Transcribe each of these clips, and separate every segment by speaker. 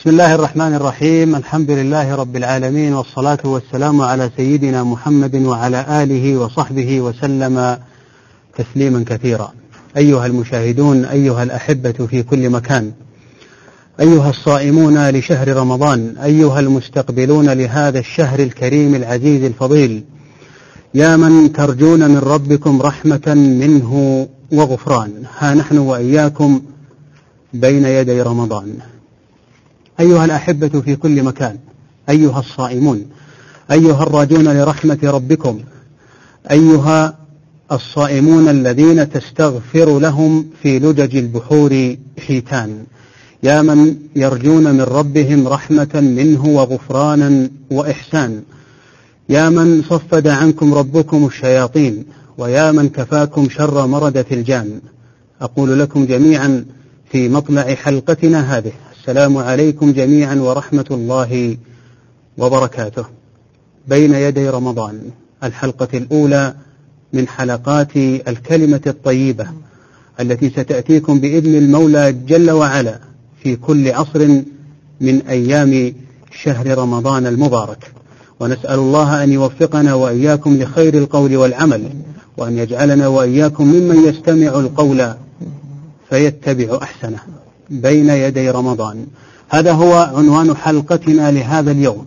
Speaker 1: بسم الله الرحمن الرحيم الحمد لله رب العالمين والصلاة والسلام على سيدنا محمد وعلى آله وصحبه وسلم تسليما كثيرا أيها المشاهدون أيها الأحبة في كل مكان أيها الصائمون لشهر رمضان أيها المستقبلون لهذا الشهر الكريم العزيز الفضيل يا من ترجون من ربكم رحمة منه وغفران ها نحن وإياكم بين يدي رمضان أيها الأحبة في كل مكان أيها الصائمون أيها الراجون لرحمة ربكم أيها الصائمون الذين تستغفر لهم في لجج البحور حيتان يا من يرجون من ربهم رحمة منه وغفرانا وإحسان يا من صفد عنكم ربكم الشياطين ويا من كفاكم شر مردة الجان أقول لكم جميعا في مطلع حلقتنا هذه والسلام عليكم جميعا ورحمة الله وبركاته بين يدي رمضان الحلقة الأولى من حلقات الكلمة الطيبة التي ستأتيكم بإذن المولى جل وعلا في كل عصر من أيام شهر رمضان المبارك ونسأل الله أن يوفقنا وإياكم لخير القول والعمل وأن يجعلنا وإياكم ممن يستمع القول فيتبع أحسنه بين يدي رمضان هذا هو عنوان حلقتنا لهذا اليوم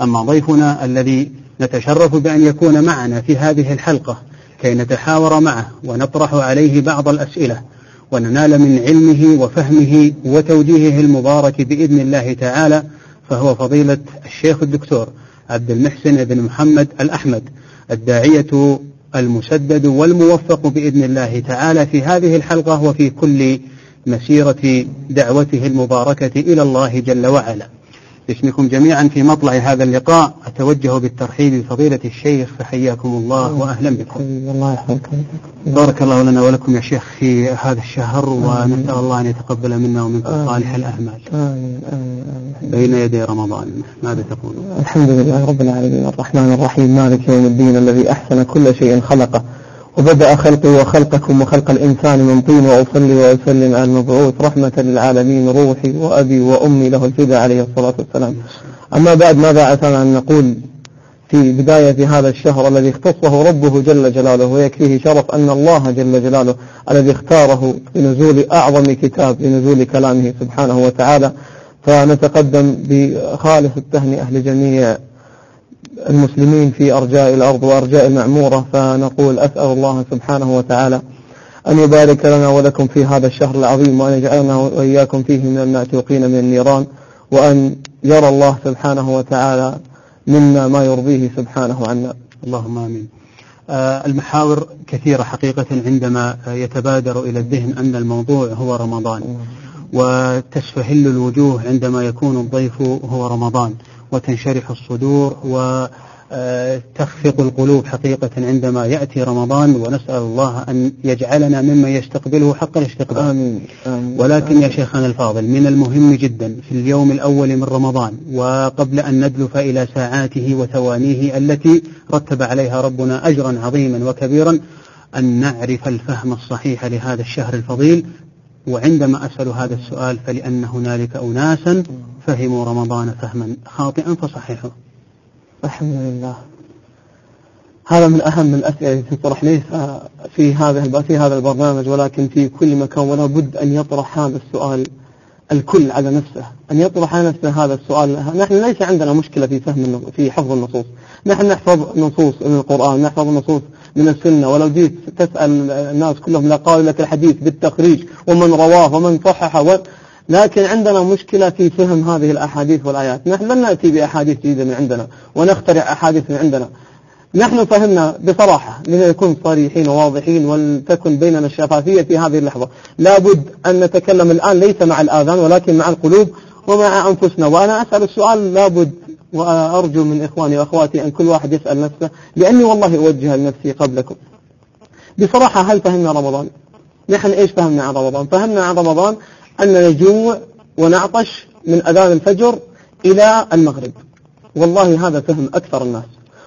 Speaker 1: أما ضيفنا الذي نتشرف بأن يكون معنا في هذه الحلقة كي نتحاور معه ونطرح عليه بعض الأسئلة وننال من علمه وفهمه وتوجيهه المبارك بإذن الله تعالى فهو فضيلة الشيخ الدكتور عبد المحسن بن محمد الأحمد الداعية المسدد والموفق بإذن الله تعالى في هذه الحلقة وفي كل مسيرة دعوته المباركة إلى الله جل وعلا باسمكم جميعا في مطلع هذا اللقاء أتوجه بالترحيب بفضيلة الشيخ فحياكم الله وأهلا بكم الله يحفظكم بارك الله لنا ولكم يا شيخ في هذا الشهر ونسأل الله أن يتقبل منا ومنكم صالح الأعمال بين يدي رمضان ماذا تقول الحمد لله رب العالمين الرحمن الرحيم مالك يوم الدين الذي أحسن كل شيء خلقه وبدأ خلقي وخلقكم وخلق الإنسان من طين وأصلي وأسلم على المبعوث رحمة للعالمين روحي وأبي وأمي له الفداء عليه الصلاة والسلام أما بعد ماذا عسانا أن نقول في بداية هذا الشهر الذي اختصه ربه جل جلاله ويكفيه شرف أن الله جل جلاله الذي اختاره لنزول أعظم كتاب لنزول كلامه سبحانه وتعالى فنتقدم بخالص التهنئة لجميع المسلمين في أرجاء الأرض وأرجاء المعمورة فنقول أسأل الله سبحانه وتعالى أن يبارك لنا ولكم في هذا الشهر العظيم وأن يجعلنا وإياكم فيه من المعتوقين من النيران وأن يرى الله سبحانه وتعالى منا ما يرضيه سبحانه عنا اللهم آمين آه، المحاور كثيرة حقيقة عندما يتبادر إلى الذهن أن الموضوع هو رمضان وتسفهل الوجوه عندما يكون الضيف هو رمضان وتنشرح الصدور وتخفق القلوب حقيقة عندما يأتي رمضان ونسأل الله أن يجعلنا مما يستقبله حق الاستقبال آمين. آمين. ولكن آمين. يا شيخنا الفاضل من المهم جدا في اليوم الأول من رمضان وقبل أن ندلف إلى ساعاته وثوانيه التي رتب عليها ربنا أجرا عظيما وكبيرا أن نعرف الفهم الصحيح لهذا الشهر الفضيل وعندما أسأل هذا السؤال فلأن هنالك أناسا فهموا رمضان فهما خاطئا فصححوه الحمد لله هذا من أهم الأسئلة التي تطرح ليس آه، في هذا في هذا البرنامج ولكن في كل مكان ولا بد أن يطرح هذا السؤال الكل على نفسه أن يطرح على نفسه هذا السؤال نحن ليس عندنا مشكلة في فهم في حفظ النصوص نحن نحفظ نصوص من القرآن نحفظ نصوص من السنة ولو جيت تسأل الناس كلهم لقالوا لك الحديث بالتخريج ومن رواه ومن صححه و... لكن عندنا مشكلة في فهم هذه الأحاديث والآيات نحن لن نأتي بأحاديث جديدة من عندنا ونخترع أحاديث من عندنا نحن فهمنا بصراحة لنكون صريحين وواضحين ولتكن بيننا الشفافية في هذه اللحظة لابد أن نتكلم الآن ليس مع الآذان ولكن مع القلوب ومع أنفسنا وأنا أسأل السؤال لابد وأرجو من إخواني وأخواتي أن كل واحد يسأل نفسه لأني والله أوجه لنفسي قبلكم بصراحة هل فهمنا رمضان نحن إيش فهمنا عن رمضان فهمنا عن رمضان أن نجوع ونعطش من أذان الفجر إلى المغرب والله هذا فهم أكثر الناس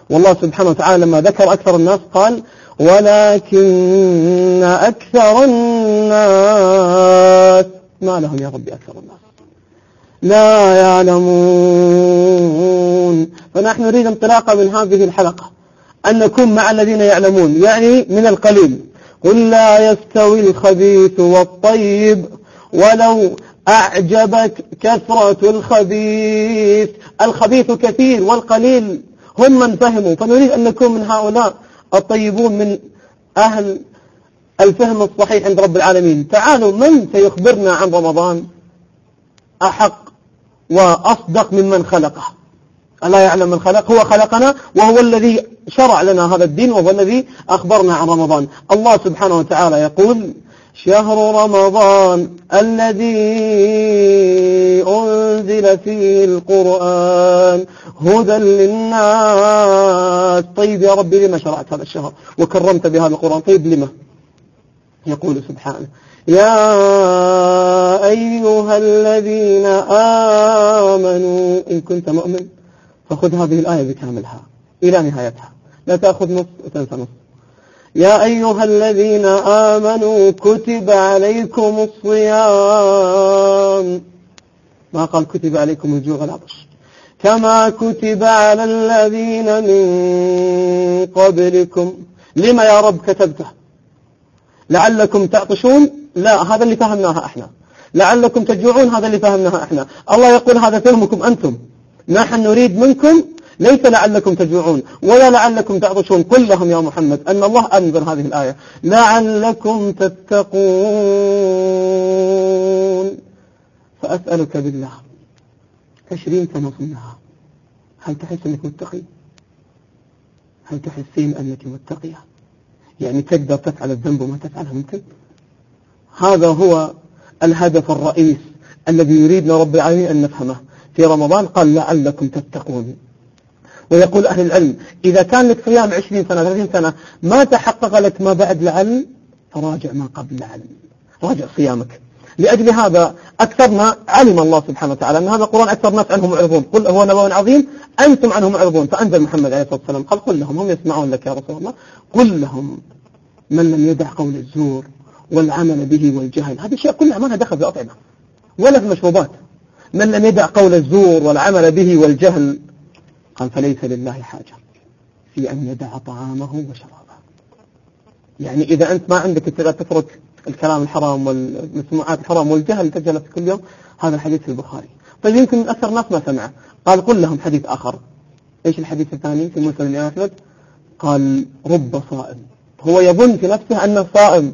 Speaker 1: والله سبحانه وتعالى لما ذكر أكثر الناس قال ولكن أكثر الناس ما لهم يا ربي أكثر الناس لا يعلمون فنحن نريد انطلاقا من هذه الحلقة أن نكون مع الذين يعلمون يعني من القليل قل لا يستوي الخبيث والطيب ولو أعجبك كثرة الخبيث الخبيث كثير والقليل هم من فهموا فنريد أن نكون من هؤلاء الطيبون من أهل الفهم الصحيح عند رب العالمين تعالوا من سيخبرنا عن رمضان أحق وأصدق ممن خلقه ألا يعلم من خلق هو خلقنا وهو الذي شرع لنا هذا الدين وهو الذي أخبرنا عن رمضان الله سبحانه وتعالى يقول شهر رمضان الذي أنزل فيه القرآن هدى للناس طيب يا ربي لما شرعت هذا الشهر وكرمت بهذا القرآن طيب لما يقول سبحانه يا أيها الذين آمنوا إن كنت مؤمن فخذ هذه الآية بكاملها إلى نهايتها لا تأخذ نص وتنسى نص يا أيها الذين آمنوا كتب عليكم الصيام ما قال كتب عليكم الجوع والعطش كما كتب على الذين من قبلكم لما يا رب كتبته لعلكم تعطشون لا هذا اللي فهمناها احنا لعلكم تجوعون هذا اللي فهمناها احنا الله يقول هذا فهمكم أنتم نحن نريد منكم ليس لعلكم تجوعون ولا لعلكم تعطشون قل لهم يا محمد أن الله أنزل هذه الآية لعلكم تتقون فأسألك بالله عشرين سنة النهار هل تحس أنك متقي هل تحسين أنك متقيه يعني تقدر تفعل الذنب وما تفعله ممكن هذا هو الهدف الرئيس الذي يريدنا رب العالمين أن نفهمه في رمضان قال لعلكم تتقون ويقول أهل العلم إذا كان لك صيام 20 سنة 30 سنة ما تحقق لك ما بعد العلم فراجع ما قبل العلم راجع صيامك لأجل هذا أكثرنا علم الله سبحانه وتعالى أن هذا القرآن أكثر الناس عنه معرضون قل هو نبو عظيم أنتم عنه معرضون فأنزل محمد عليه الصلاة والسلام قال قل لهم هم يسمعون لك يا رسول الله قل لهم من لم يدع قول الزور والعمل به والجهل هذه الشيء كلها ما لها دخل في الأطعمة ولا في المشروبات من لم يدع قول الزور والعمل به والجهل قال فليس لله حاجة في أن يدع طعامه وشرابه يعني إذا أنت ما عندك تترك الكلام الحرام والمسموعات الحرام والجهل تجهل في كل يوم هذا الحديث في البخاري طيب يمكن أكثر ناس ما سمعه قال قل لهم حديث آخر إيش الحديث الثاني في مسلم أحمد قال رب صائم هو يظن في نفسه أنه صائم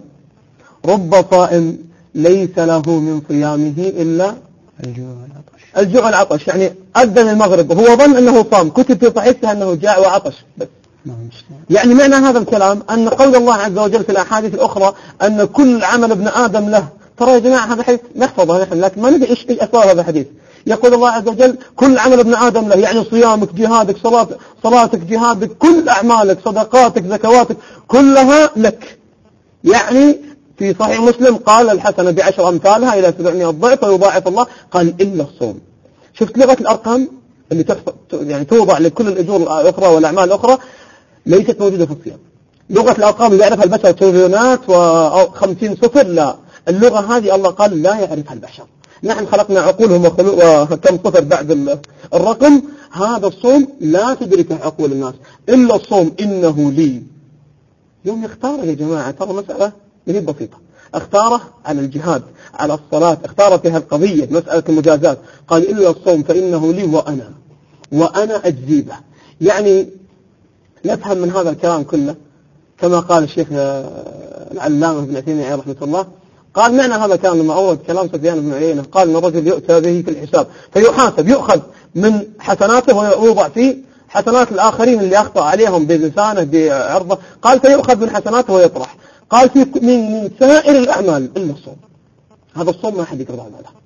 Speaker 1: رب صائم ليس له من صيامه إلا الجوع والعطش الجوع والعطش يعني أذن المغرب هو ظن أنه صام كتب في صحيفته أنه جاع وعطش بس يعني معنى هذا الكلام أن قول الله عز وجل في الأحاديث الأخرى أن كل عمل ابن آدم له ترى يا جماعة هذا حديث نحفظه نحن لكن ما ندري إيش أسرار هذا الحديث يقول الله عز وجل كل عمل ابن آدم له يعني صيامك جهادك صلاتك, صلاتك جهادك كل أعمالك صدقاتك زكواتك كلها لك يعني في صحيح مسلم قال الحسن بعشر أمثالها إلى 700 ضعف ويضاعف الله قال إلا الصوم شفت لغة الأرقام اللي يعني توضع لكل الأجور الأخرى والأعمال الأخرى ليست موجودة في الصين لغة الأرقام اللي يعرفها البشر تريليونات وخمسين صفر لا اللغة هذه الله قال لا يعرفها البشر نحن خلقنا عقولهم وكم صفر بعد الرقم هذا الصوم لا تدركه عقول الناس إلا الصوم إنه لي يوم يختاره يا جماعة ترى مسألة هي بسيطة اختاره على الجهاد على الصلاة اختار في القضية مسألة المجازات قال إلا الصوم فإنه لي وأنا وأنا أجزي يعني نفهم من هذا الكلام كله كما قال الشيخ آه، العلامة بن عثيمين عليه رحمة الله قال معنى هذا كان لما أورد كلام سفيان بن عيينة قال أن الرجل يؤتى به في الحساب فيحاسب يؤخذ من حسناته ويوضع في حسنات الآخرين اللي أخطأ عليهم بلسانه بعرضه قال فيؤخذ من حسناته ويطرح قال في من سائر الأعمال إلا الصوم هذا الصوم ما أحد يقرب عمله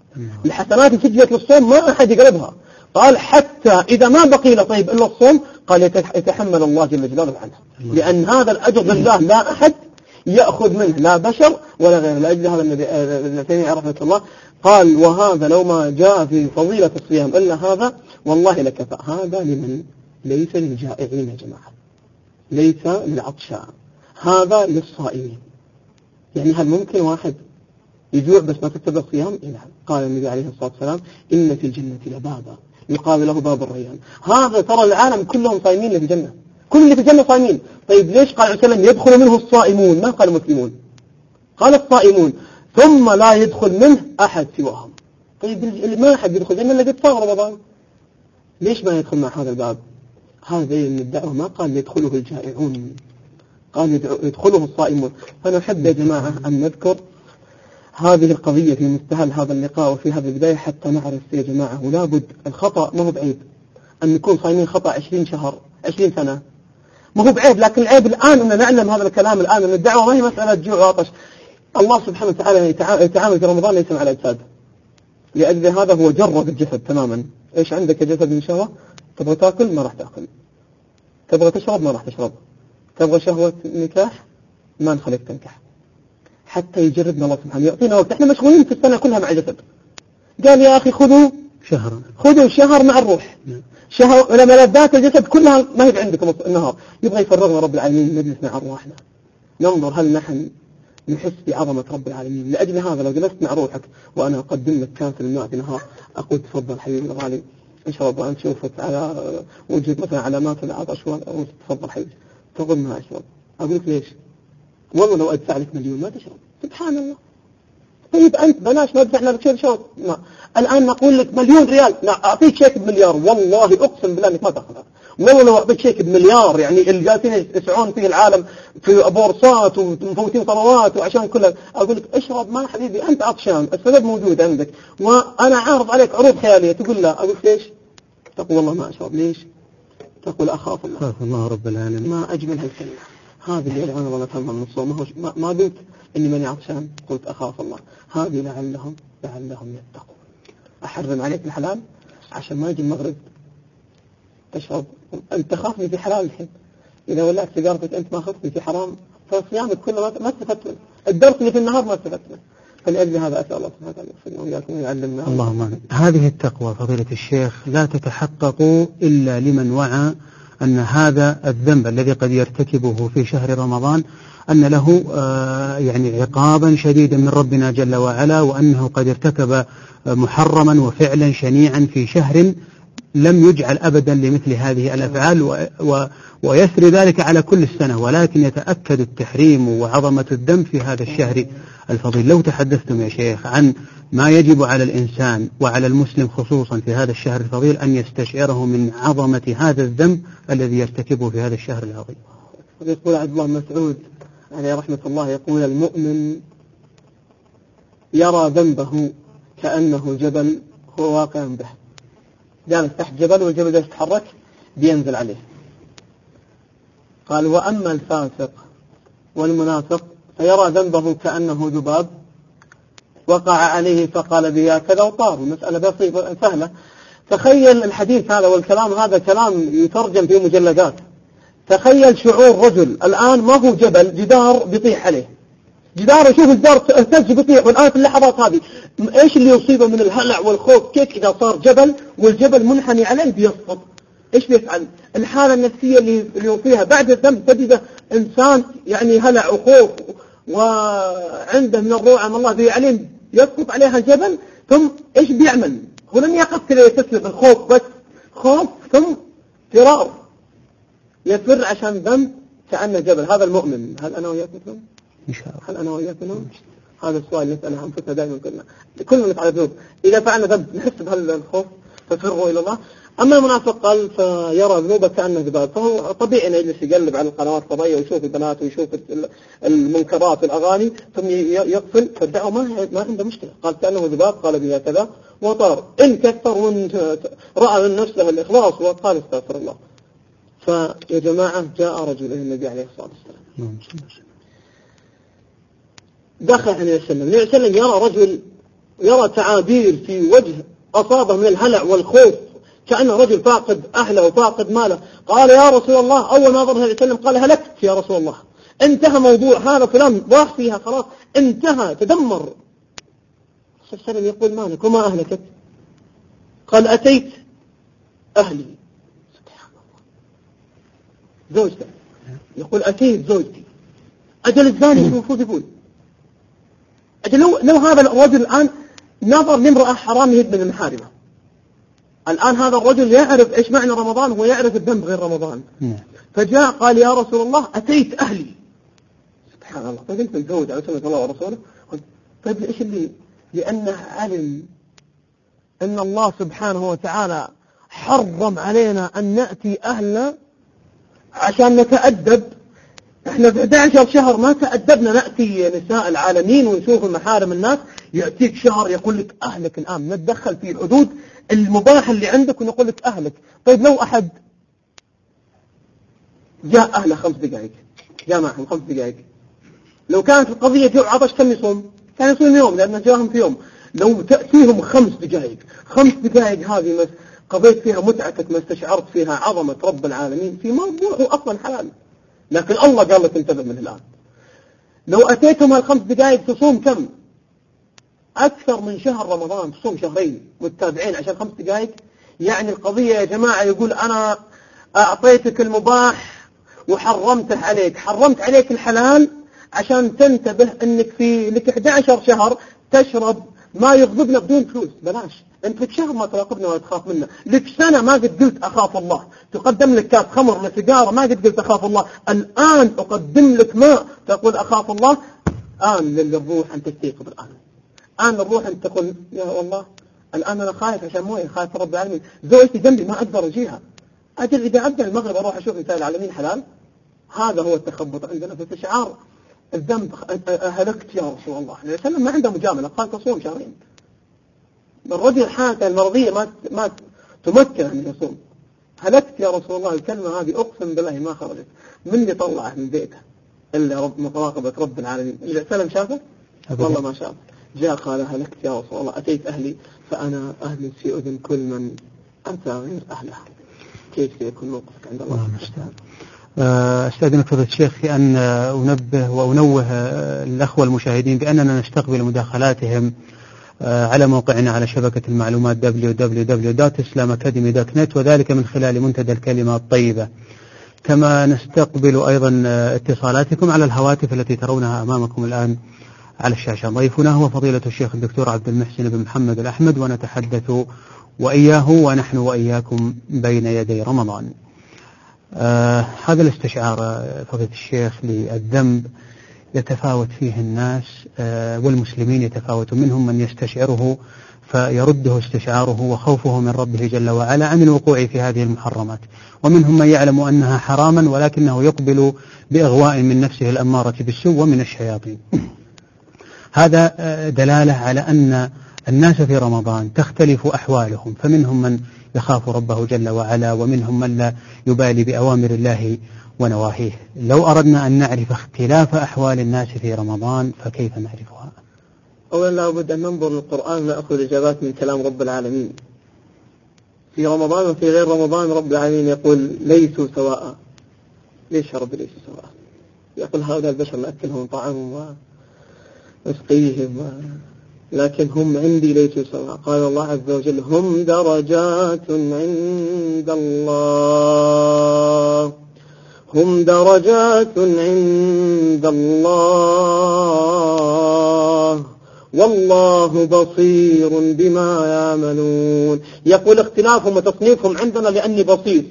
Speaker 1: الحسنات اللي سجلت للصوم ما أحد يقربها قال حتى إذا ما بقي له طيب إلا الصوم قال يتحمل الله جل جلاله عنها لأن هذا الأجر لله لا أحد يأخذ منه لا بشر ولا غيره لأجل هذا النبي آه، ابن تيمية رحمة الله قال وهذا لو ما جاء في فضيلة الصيام إلا هذا والله لكفى هذا لمن ليس للجائعين يا جماعة ليس للعطشاء هذا للصائمين يعني هل ممكن واحد يجوع بس ما تتبع الصيام؟ نعم قال النبي عليه الصلاة والسلام إن في الجنة لبابا يقابله باب الريان هذا ترى العالم كلهم صايمين في الجنة كل اللي في الجنة صايمين طيب ليش قال عليه وسلم يدخل منه الصائمون ما قال المسلمون قال الصائمون ثم لا يدخل منه أحد سواهم طيب ما أحد يدخل جنة إلا قد رمضان ليش ما يدخل مع هذا الباب هذا من الدعوة ما قال يدخله الجائعون قال يدخله الصائمون فنحب يا جماعة أن نذكر هذه القضية في مستهل هذا اللقاء وفي هذه البداية حتى نعرف يا جماعة ولا بد الخطأ ما هو بعيب أن نكون صايمين خطأ 20 شهر 20 سنة ما هو بعيب لكن العيب الآن أن نعلم هذا الكلام الآن أن الدعوة ما هي مسألة جوع وعطش الله سبحانه وتعالى يتعامل في رمضان ليس مع الأجساد لأجل هذا هو جرد الجسد تماما إيش عندك يا جسد من شهوة تبغى تاكل ما راح تاكل تبغى تشرب ما راح تشرب تبغى شهوة نكاح ما نخليك تنكح حتى يجربنا الله سبحانه يعطينا وقت احنا مشغولين في السنة كلها مع الجسد قال يا أخي خذوا شهرا خذوا شهر مع الروح نعم. شهر ملذات الجسد كلها ما هي عندكم النهار يبغى يفرغنا رب العالمين نجلس مع أرواحنا ننظر هل نحن نحس بعظمة رب العالمين لأجل هذا لو جلست مع روحك وأنا أقدم لك كاس الماء في نهار أقول تفضل حبيبي الغالي اشرب وأنت شوفت على وجهك مثلا علامات العطش تفضل حبيبي تقول ما أشرب أقول لك ليش والله لو أدفع لك مليون ما تشرب سبحان الله طيب أنت بلاش ما ادفع لك شيء شرب لا الآن نقول لك مليون ريال لا أعطيك شيك بمليار والله أقسم بالله أنك ما تاخذها والله لو أعطيك شيك بمليار يعني اللي جالسين يسعون فيه العالم في بورصات ومفوتين قرارات وعشان كلها أقول لك اشرب ما حبيبي أنت عطشان السبب موجود عندك وأنا عارض عليك عروض خيالية تقول لا أقول ليش تقول والله ما أشرب ليش تقول أخاف الله أخاف الله رب العالمين ما أجمل هالكلمة هذه اللي أنا ظلت هم من الصوم ما قلت إني ماني عطشان قلت أخاف الله هذه لعلهم لعلهم يتقون أحرم عليك الحلال عشان ما يجي المغرب تشرب أنت تخافني في حلال الحين إذا ولعت سيجارتك أنت ما خفتني في حرام فصيامك كله ما استفدت منه الدرس اللي في النهار ما استفدت منه فلأجل هذا أسأل الله سبحانه وتعالى يغفرنا وإياكم ويعلمنا اللهم هذه التقوى فضيلة الشيخ لا تتحقق إلا لمن وعى أن هذا الذنب الذي قد يرتكبه في شهر رمضان أن له آه، يعني عقابا شديدا من ربنا جل وعلا وأنه قد ارتكب آه، محرما وفعلا شنيعا في شهر لم يجعل أبدا لمثل هذه الأفعال و و ويسري ذلك على كل السنة ولكن يتأكد التحريم وعظمة الذنب في هذا الشهر الفضيل لو تحدثتم يا شيخ عن ما يجب على الإنسان وعلى المسلم خصوصا في هذا الشهر الفضيل أن يستشعره من عظمة هذا الذنب الذي يرتكبه في هذا الشهر العظيم يقول عبد الله مسعود عليه رحمة الله يقول المؤمن يرى ذنبه كأنه جبل هو واقع به جالس تحت جبل والجبل يتحرك بينزل عليه قال وأما الفاسق والمنافق فيرى ذنبه كأنه ذباب وقع عليه فقال بها كذا وطار المسألة بسيطة سهلة تخيل الحديث هذا والكلام هذا كلام يترجم في مجلدات تخيل شعور رجل الآن ما هو جبل جدار بيطيح عليه جدار يشوف الجدار الثلج بيطيح والآن في اللحظات هذه ايش اللي يصيبه من الهلع والخوف كيف اذا صار جبل والجبل منحني عليه بيسقط ايش بيفعل الحالة النفسية اللي يوصيها بعد الذنب تجده انسان يعني هلع وخوف وعنده من الروعة من الله بيعلم يسقط عليها جبل ثم ايش بيعمل هو لم يقف كده يستسلم الخوف بس خوف ثم فرار يفر عشان ذنب كأنه جبل هذا المؤمن هل انا وياك مثلهم؟ ان شاء الله هل انا وياك مثلهم؟ هذا السؤال اللي نسأله أنفسنا دائما كلنا كلنا نفعل ذنوب إذا فعلنا ذنب نحس بهذا الخوف إلى الله أما المنافق قال فيرى ذنوبه كأنه ذباب فهو طبيعي أنه يجلس يقلب على القنوات الطبيعية ويشوف البنات ويشوف المنكرات والأغاني ثم يقفل فالدعوة ما ما عنده مشكلة قال كأنه ذباب قال بها كذا وطار إن كثر وإن رأى من نفسه الإخلاص وقال استغفر الله فيا جماعة جاء رجل إلى النبي عليه الصلاة والسلام نعم، دخل النبي صلى الله عليه وسلم يرى رجل يرى تعابير في وجه أصابه من الهلع والخوف كأنه رجل فاقد أهله وفاقد ماله قال يا رسول الله أول ما ظهر النبي صلى الله عليه وسلم قال هلكت يا رسول الله انتهى موضوع هذا فلان ضاع فيها خلاص انتهى تدمر صلى الله عليه وسلم يقول مالك وما أهلكت قال أتيت أهلي زوجته يقول أتيت زوجتي أجل الزاني شو المفروض يقول لو, لو هذا الرجل الآن نظر لامرأة حرام يهد من محارمه الآن هذا الرجل يعرف إيش معنى رمضان هو يعرف الذنب غير رمضان فجاء قال يا رسول الله أتيت أهلي سبحان الله طيب أنت متزوج على سنة الله ورسوله طيب إيش اللي لأنه علم أن الله سبحانه وتعالى حرم علينا أن نأتي أهلنا عشان نتأدب احنا في 11 شهر ما تأدبنا نأتي نساء العالمين ونشوف محارم الناس يأتيك شهر يقول لك أهلك الآن نتدخل في الحدود المباح اللي عندك ونقول لك أهلك طيب لو أحد جاء أهله خمس دقائق جاء معهم خمس دقائق لو كانت القضية جوع عطش كم يصوم كان يصوم يوم لأنه جاهم في يوم لو تأتيهم خمس دقائق خمس دقائق هذه قضيت فيها متعتك ما استشعرت فيها عظمة رب العالمين في موضوع أصلا حلال لكن الله قال لك انتبه من الآن لو أتيتم هالخمس دقائق تصوم كم أكثر من شهر رمضان تصوم شهرين متابعين عشان خمس دقائق يعني القضية يا جماعة يقول أنا أعطيتك المباح وحرمته عليك حرمت عليك الحلال عشان تنتبه أنك في لك 11 شهر تشرب ما يغضبنا بدون فلوس بلاش انت لك شهر ما تراقبني ولا تخاف منه لك سنة ما قد قلت اخاف الله تقدم لك كاس خمر سيجاره ما قد قلت اخاف الله الان اقدم لك ماء تقول اخاف الله الان للروح ان تستيقظ الان الان الروح ان تقول يا الله الان انا خايف عشان مويه خايف رب العالمين زوجتي جنبي ما اقدر اجيها اجل اذا ابدا المغرب اروح اشوف رسالة العالمين حلال هذا هو التخبط عندنا في استشعار الذنب هلكت يا رسول الله عليه وسلم ما عنده مجاملة قال تصوم شهرين الرجل حالته المرضية ما ما تمكن أن يصوم هلكت يا رسول الله الكلمة هذه أقسم بالله ما خرجت من اللي طلعه من بيته إلا رب مراقبة رب العالمين اللي سلم شافه والله ما شافه جاء قال هلكت يا رسول الله أتيت أهلي فأنا أهل في أذن كل من أنت غير أهلها كيف سيكون موقفك عند الله المستعان استاذنك آه، فضيله الشيخ في ان انبه وانوه آه، الاخوه المشاهدين باننا نستقبل مداخلاتهم آه، على موقعنا على شبكة المعلومات www.islamacademy.net وذلك من خلال منتدى الكلمة الطيبة كما نستقبل أيضا آه، اتصالاتكم على الهواتف التي ترونها أمامكم الآن على الشاشة ضيفنا هو فضيلة الشيخ الدكتور عبد المحسن بن محمد الأحمد ونتحدث وإياه ونحن وإياكم بين يدي رمضان آه هذا الاستشعار آه، فضيلة الشيخ للذنب يتفاوت فيه الناس آه، والمسلمين يتفاوتون منهم من يستشعره فيرده استشعاره وخوفه من ربه جل وعلا عن الوقوع في هذه المحرمات ومنهم من يعلم أنها حراما ولكنه يقبل بإغواء من نفسه الأمارة بالسوء ومن الشياطين هذا آه، دلالة على أن الناس في رمضان تختلف أحوالهم فمنهم من يخاف ربه جل وعلا ومنهم من لا يبالي بأوامر الله ونواهيه لو أردنا أن نعرف اختلاف أحوال الناس في رمضان فكيف نعرفها أولا لابد أن ننظر للقرآن نأخذ إجابات من كلام رب العالمين في رمضان وفي غير رمضان رب العالمين يقول ليسوا سواء ليش يا رب ليسوا سواء يقول هؤلاء البشر نأكلهم طعامهم ونسقيهم لكن هم عندي ليسوا سواء قال الله عز وجل هم درجات عند الله هم درجات عند الله والله بصير بما يعملون يقول اختلافهم وتصنيفهم عندنا لأني بصير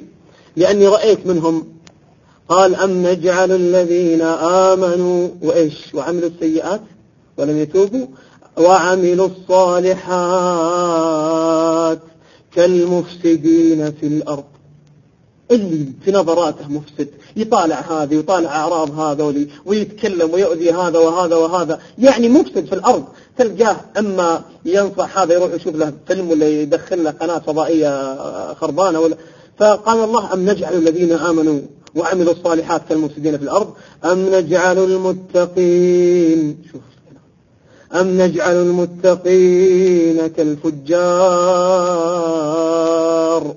Speaker 1: لأني رأيت منهم قال أم نجعل الذين آمنوا وإيش وعملوا السيئات ولم يتوبوا وعملوا الصالحات كالمفسدين في الأرض اللي في نظراته مفسد يطالع هذه ويطالع أعراض هذا ويتكلم ويؤذي هذا وهذا وهذا يعني مفسد في الأرض تلقاه أما ينصح هذا يروح يشوف له فيلم ولا يدخل له قناة فضائية خربانة ولا فقال الله أم نجعل الذين آمنوا وعملوا الصالحات كالمفسدين في الأرض أم نجعل المتقين شوف أم نجعل المتقين كالفجار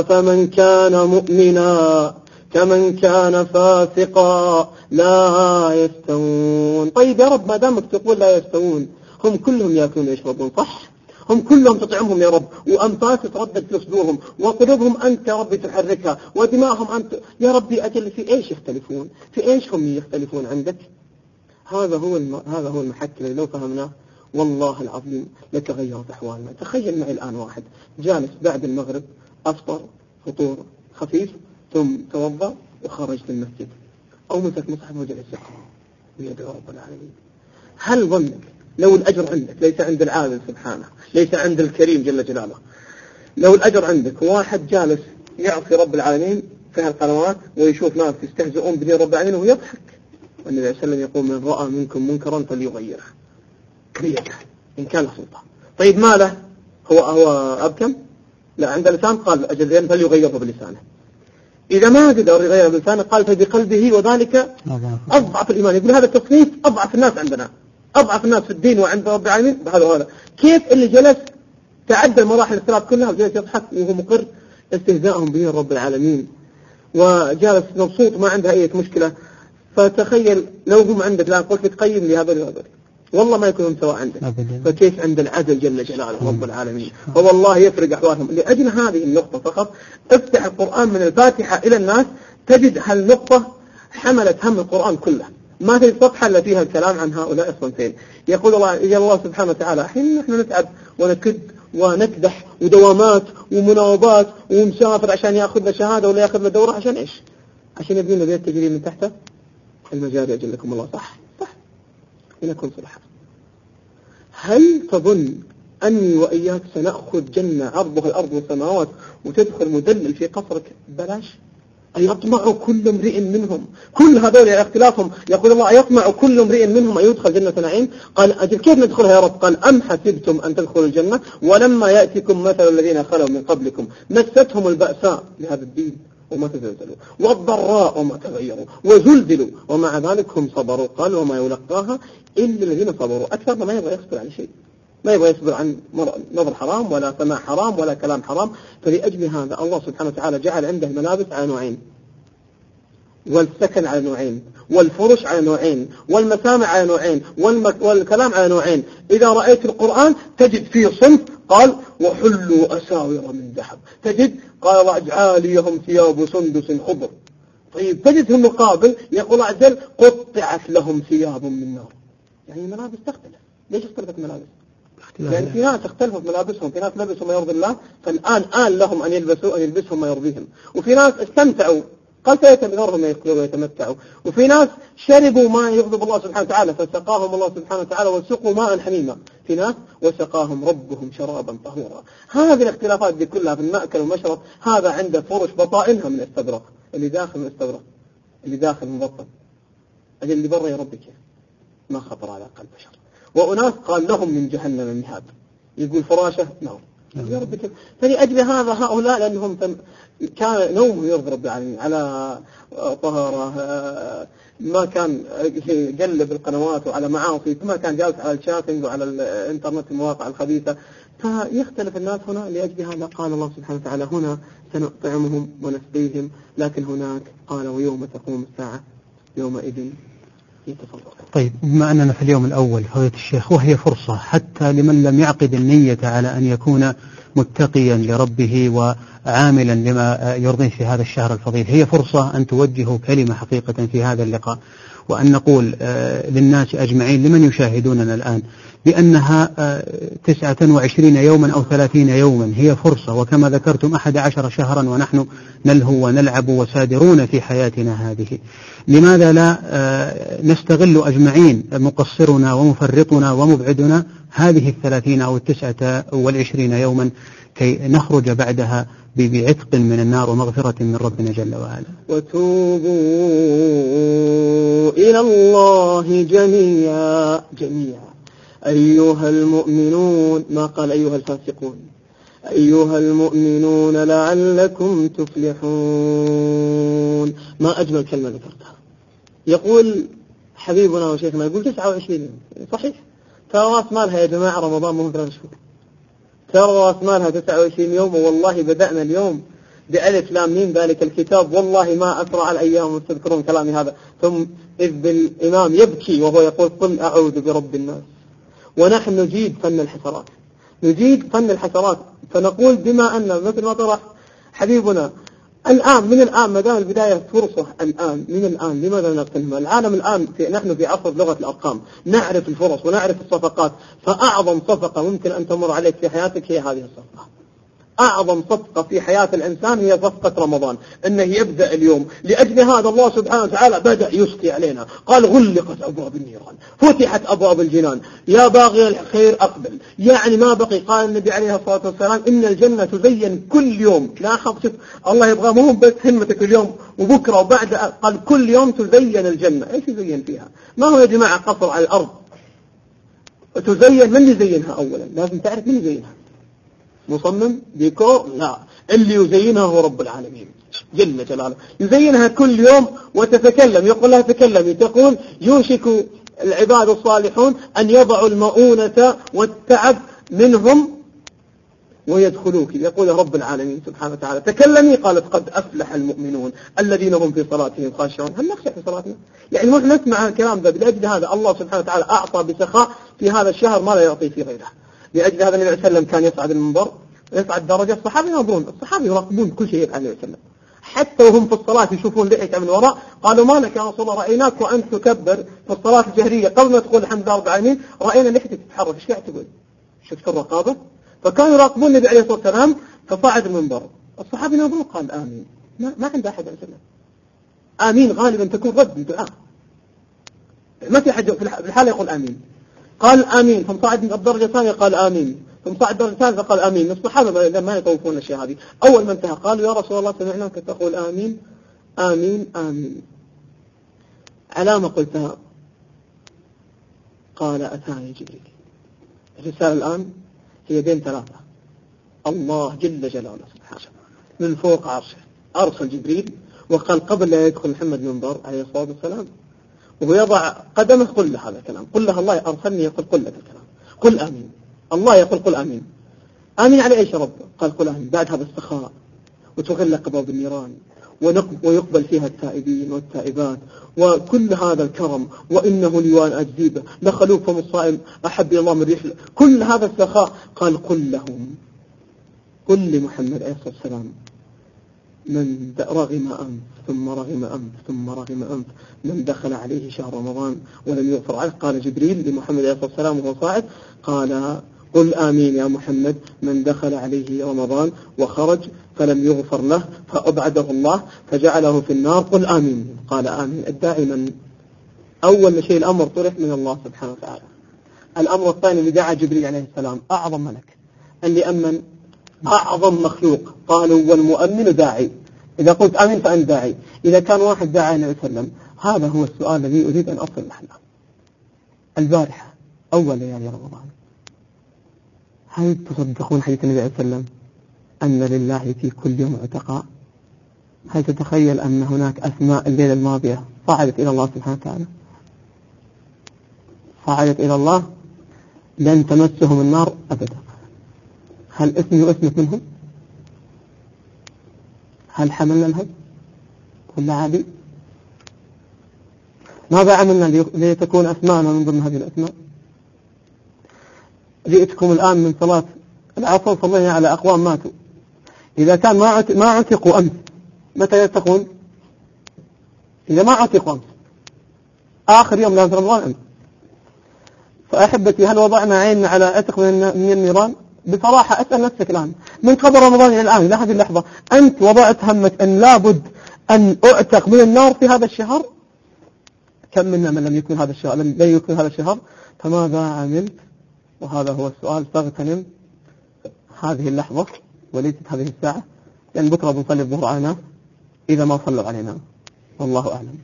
Speaker 1: أفمن كان مؤمنا كمن كان فاسقا لا يستوون طيب يا رب ما دامك تقول لا يستوون هم كلهم يأكلون ويشربون صح هم كلهم تطعمهم يا رب وأنفاس تردد في صدورهم وقلوبهم أنت يا ربي تحركها ودماغهم أنت يا ربي أجل في إيش يختلفون في إيش هم يختلفون عندك هذا هو الم... هذا هو المحك اللي لو فهمناه والله العظيم لتغيرت أحوالنا تخيل معي الآن واحد جالس بعد المغرب أفطر فطور خفيف ثم توضأ وخرج للمسجد أو مسك مصحف وجلس يقرأ ويدعو رب العالمين هل ظنك لو الأجر عندك ليس عند العالم سبحانه ليس عند الكريم جل جلاله لو الأجر عندك واحد جالس يعصي رب العالمين في هالقنوات ويشوف ناس يستهزئون بدين رب العالمين ويضحك والنبي عليه وسلم يقول من رأى منكم منكرا فليغيره كريته إن كان له سلطة طيب ماله هو هو أبكم لا عند لسان قال أجل فليغيره بلسانه إذا ما قدر يغير بلسانه قال فبقلبه وذلك نعم. أضعف الإيمان يقول هذا التصنيف أضعف الناس عندنا أضعف الناس في الدين وعند رب العالمين بهذا وهذا كيف اللي جلس تعدى المراحل الثلاث كلها وجلس يضحك وهو مقر استهزاءهم به رب العالمين وجالس مبسوط ما عندها أي مشكلة فتخيل لو هم عندك الآن قلت تقيم لي هذا وهذا والله ما يكونون سواء عنده فكيف عند العدل جل جلاله نعم. رب العالمين نعم. فوالله يفرق أحوالهم لأجل هذه النقطة فقط افتح القرآن من الفاتحة إلى الناس تجد هالنقطة حملت هم القرآن كله ما في صفحة إلا فيها الكلام عن هؤلاء الصنفين يقول الله يا الله سبحانه وتعالى حين نحن نتعب ونكد ونكدح ودوامات ومناوبات ومسافر عشان ياخذ له شهادة ولا ياخذ له دورة عشان ايش عشان يبني له بيت تجري من تحته المجاري أجلكم الله صح لنكن الحق هل تظن أني وإياك سنأخذ جنة عرضها الأرض والسماوات وتدخل مدلل في قصرك بلاش أيطمع كل امرئ منهم كل هذول على اختلافهم يقول الله أيطمع كل امرئ منهم أن يدخل جنة نعيم قال أجل كيف ندخلها يا رب قال أم حسبتم أن تدخلوا الجنة ولما يأتيكم مثل الذين خلوا من قبلكم مستهم البأساء لهذا الدين وما تزلزلوا والضراء وما تغيروا وزلزلوا ومع ذلك هم صبروا قالوا وما يلقاها إلا الذين صبروا أكثر ما يبغى يصبر عن شيء ما يبغى يصبر عن نظر حرام ولا سماع حرام ولا كلام حرام فلأجل هذا الله سبحانه وتعالى جعل عنده ملابس على نوعين والسكن على نوعين والفرش على نوعين والمسامع على نوعين والمك... والكلام على نوعين إذا رأيت القرآن تجد فيه صنف قال وحلوا أساور من ذهب تجد قال وأجعاليهم ثياب سندس خضر طيب تجد في المقابل يقول الله عز وجل قطعت لهم ثياب من نار يعني الملابس تختلف ليش اختلفت الملابس؟ لأن في ناس اختلفت ملابسهم في ناس لبسوا ما يرضي الله فالآن آن لهم أن يلبسوا أن يلبسهم ما يرضيهم وفي ناس استمتعوا قال فيتمرهم ما يأكلوا ويتمتعوا وفي ناس شربوا ماء يغضب الله سبحانه وتعالى فسقاهم الله سبحانه وتعالى وسقوا ماء حميما في ناس وسقاهم ربهم شرابا طهورا هذه الاختلافات دي كلها في المأكل والمشرب هذا عنده فرش بطائنها من الاستبرق اللي داخل من الاستبرق اللي داخل من أجل اللي برا يا ربي كيف ما خطر على قلب بشر وأناس قال لهم من جهنم المهاد يقول فراشه نار يربط فلأجل هذا هؤلاء لأنهم كان نومه يرضي رب العالمين على طهره ما كان يقلب القنوات وعلى معاصي ما كان جالس على الشاتنج وعلى الانترنت المواقع الخبيثة فيختلف الناس هنا لأجل هذا قال الله سبحانه وتعالى هنا سنطعمهم ونسقيهم لكن هناك قال ويوم تقوم الساعة يومئذ إيه، طيب بما أننا في اليوم الأول فضيلة الشيخ وهي فرصة حتى لمن لم يعقد النية على أن يكون متقيا لربه وعاملا لما يرضيه في هذا الشهر الفضيل هي فرصة أن توجهوا كلمة حقيقة في هذا اللقاء وأن نقول آه، للناس أجمعين لمن يشاهدوننا الآن بأنها 29 آه، يوما أو 30 يوما هي فرصة وكما ذكرتم 11 شهرا ونحن نلهو ونلعب وسادرون في حياتنا هذه لماذا لا آه، نستغل أجمعين مقصرنا ومفرطنا ومبعدنا هذه الثلاثين أو التسعة والعشرين يوما كي نخرج بعدها بعتق من النار ومغفرة من ربنا جل وعلا وتوبوا إلى الله جميعا جميعا أيها المؤمنون ما قال أيها الفاسقون أيها المؤمنون لعلكم تفلحون ما أجمل كلمة ذكرتها يقول حبيبنا وشيخنا يقول 29 صحيح فواس مالها يا جماعة رمضان مو ثلاث شهور راس مالها 29 يوم والله بدأنا اليوم بألف لام ميم ذلك الكتاب والله ما أسرع الأيام وتذكرون كلامي هذا ثم إذ بالإمام يبكي وهو يقول قل أعوذ برب الناس ونحن نجيد فن الحسرات نجيد فن الحسرات فنقول بما أن مثل ما طرح حبيبنا الآن من الآن ما دام البداية فرصة الآن من الآن لماذا لا نغتنمها؟ العالم الآن في نحن في عصر لغة الأرقام نعرف الفرص ونعرف الصفقات فأعظم صفقة ممكن أن تمر عليك في حياتك هي هذه الصفقة أعظم صفقة في حياة الإنسان هي صفقة رمضان أنه يبدأ اليوم لأجل هذا الله سبحانه وتعالى بدأ يسقي علينا قال غلقت أبواب النيران فتحت أبواب الجنان يا باغي الخير أقبل يعني ما بقي قال النبي عليه الصلاة والسلام إن الجنة تزين كل يوم لا شوف الله يبغى مو بس همتك اليوم وبكرة وبعد قال كل يوم تزين الجنة إيش يزين فيها ما هو يا جماعة قصر على الأرض تزين من يزينها أولا لازم تعرف من يزينها مصمم ديكور لا اللي يزينها هو رب العالمين جل جلاله يزينها كل يوم وتتكلم يقول لها تكلمي تقول يوشك العباد الصالحون أن يضعوا المؤونة والتعب منهم ويدخلوك يقول رب العالمين سبحانه وتعالى تكلمي قالت قد أفلح المؤمنون الذين هم في صلاتهم خاشعون هل نخشع في صلاتنا؟ يعني نسمع الكلام ذا بالأجل هذا الله سبحانه وتعالى أعطى بسخاء في هذا الشهر ما لا يعطي في غيره لأجل هذا النبي عليه وسلم كان يصعد المنبر يصعد درجة الصحابة ينظرون الصحابة يراقبون كل شيء عن النبي وسلم حتى وهم في الصلاة يشوفون لحيته من وراء قالوا ما لك يا رسول الله رأيناك وأنت تكبر في الصلاة الجهرية قبل ما تقول الحمد لله رب العالمين رأينا لحيتك تتحرك ايش قاعد تقول؟ شفت الرقابة؟ فكانوا يراقبون النبي عليه الصلاة والسلام فصعد المنبر الصحابة ينظرون قال آمين ما, ما عند أحد عليه وسلم آمين غالبا تكون رد دعاء ما في أحد في الحالة يقول آمين قال آمين ثم صعد الدرجة الثانية قال آمين ثم صعد الدرجة الثالثة قال آمين الصحابة ما يطوفون الأشياء هذه أول ما انتهى قالوا يا رسول الله سمعناك تقول آمين آمين آمين علامة قلتها قال أتاني جبريل الرسالة الآن هي بين ثلاثة الله جل جلاله سبحانه من فوق عرشه أرسل جبريل وقال قبل لا يدخل محمد منبر عليه الصلاة والسلام ويضع قدمه قل له هذا الكلام قل له الله أرسلني يقول قل لك الكلام قل آمين الله يقول قل آمين آمين على إيش يا رب قال قل آمين بعد هذا السخاء وتغلق قباب النيران ويقبل فيها التائبين والتائبات وكل هذا الكرم وإنه ليوان أجذيبه دخلوا فم الصائم أحب الله من ريح كل هذا السخاء قال قل لهم قل لمحمد عليه الصلاة والسلام من رغم أنف ثم رغم أنف ثم رغم أنف من دخل عليه شهر رمضان ولم يغفر عنه قال جبريل لمحمد عليه الصلاة والسلام وهو صاعد قال قل آمين يا محمد من دخل عليه رمضان وخرج فلم يغفر له فأبعده الله فجعله في النار قل آمين قال آمين الداعي من أول شيء الأمر طرح من الله سبحانه وتعالى الأمر الثاني اللي دعا جبريل عليه السلام أعظم ملك اللي أمن أعظم مخلوق قالوا والمؤمن داعي إذا قلت آمن فأنت داعي إذا كان واحد داعي النبي صلى الله عليه وسلم هذا هو السؤال الذي أريد أن أصل محله البارحة أول ليالي رمضان هل تصدقون حديث النبي عليه وسلم أن لله في كل يوم عتقاء هل تتخيل أن هناك أسماء الليلة الماضية صعدت إلى الله سبحانه وتعالى صعدت إلى الله لن تمسهم النار أبدا هل اسمي واسمك منهم هل حملنا الهج كل عادي ماذا عملنا لتكون أثمانا من ضمن هذه الأسماء جئتكم الآن من صلاة العصر صلينا على أقوام ماتوا إذا كان ما ما عتقوا أمس متى يتقون إذا ما عتقوا أمس آخر يوم لازم رمضان أمس فأحبتي هل وضعنا عيننا على عتق من النيران بصراحة أسأل نفسك الآن من قبل رمضان إلى الآن إلى هذه اللحظة أنت وضعت همك أن لابد أن أعتق من النار في هذا الشهر كم منا من لم يكن هذا الشهر لم يكن هذا الشهر فماذا عملت وهذا هو السؤال فاغتنم هذه اللحظة وليست هذه الساعة لأن بكرة بنصلي الظهر علينا إذا ما صلوا علينا والله أعلم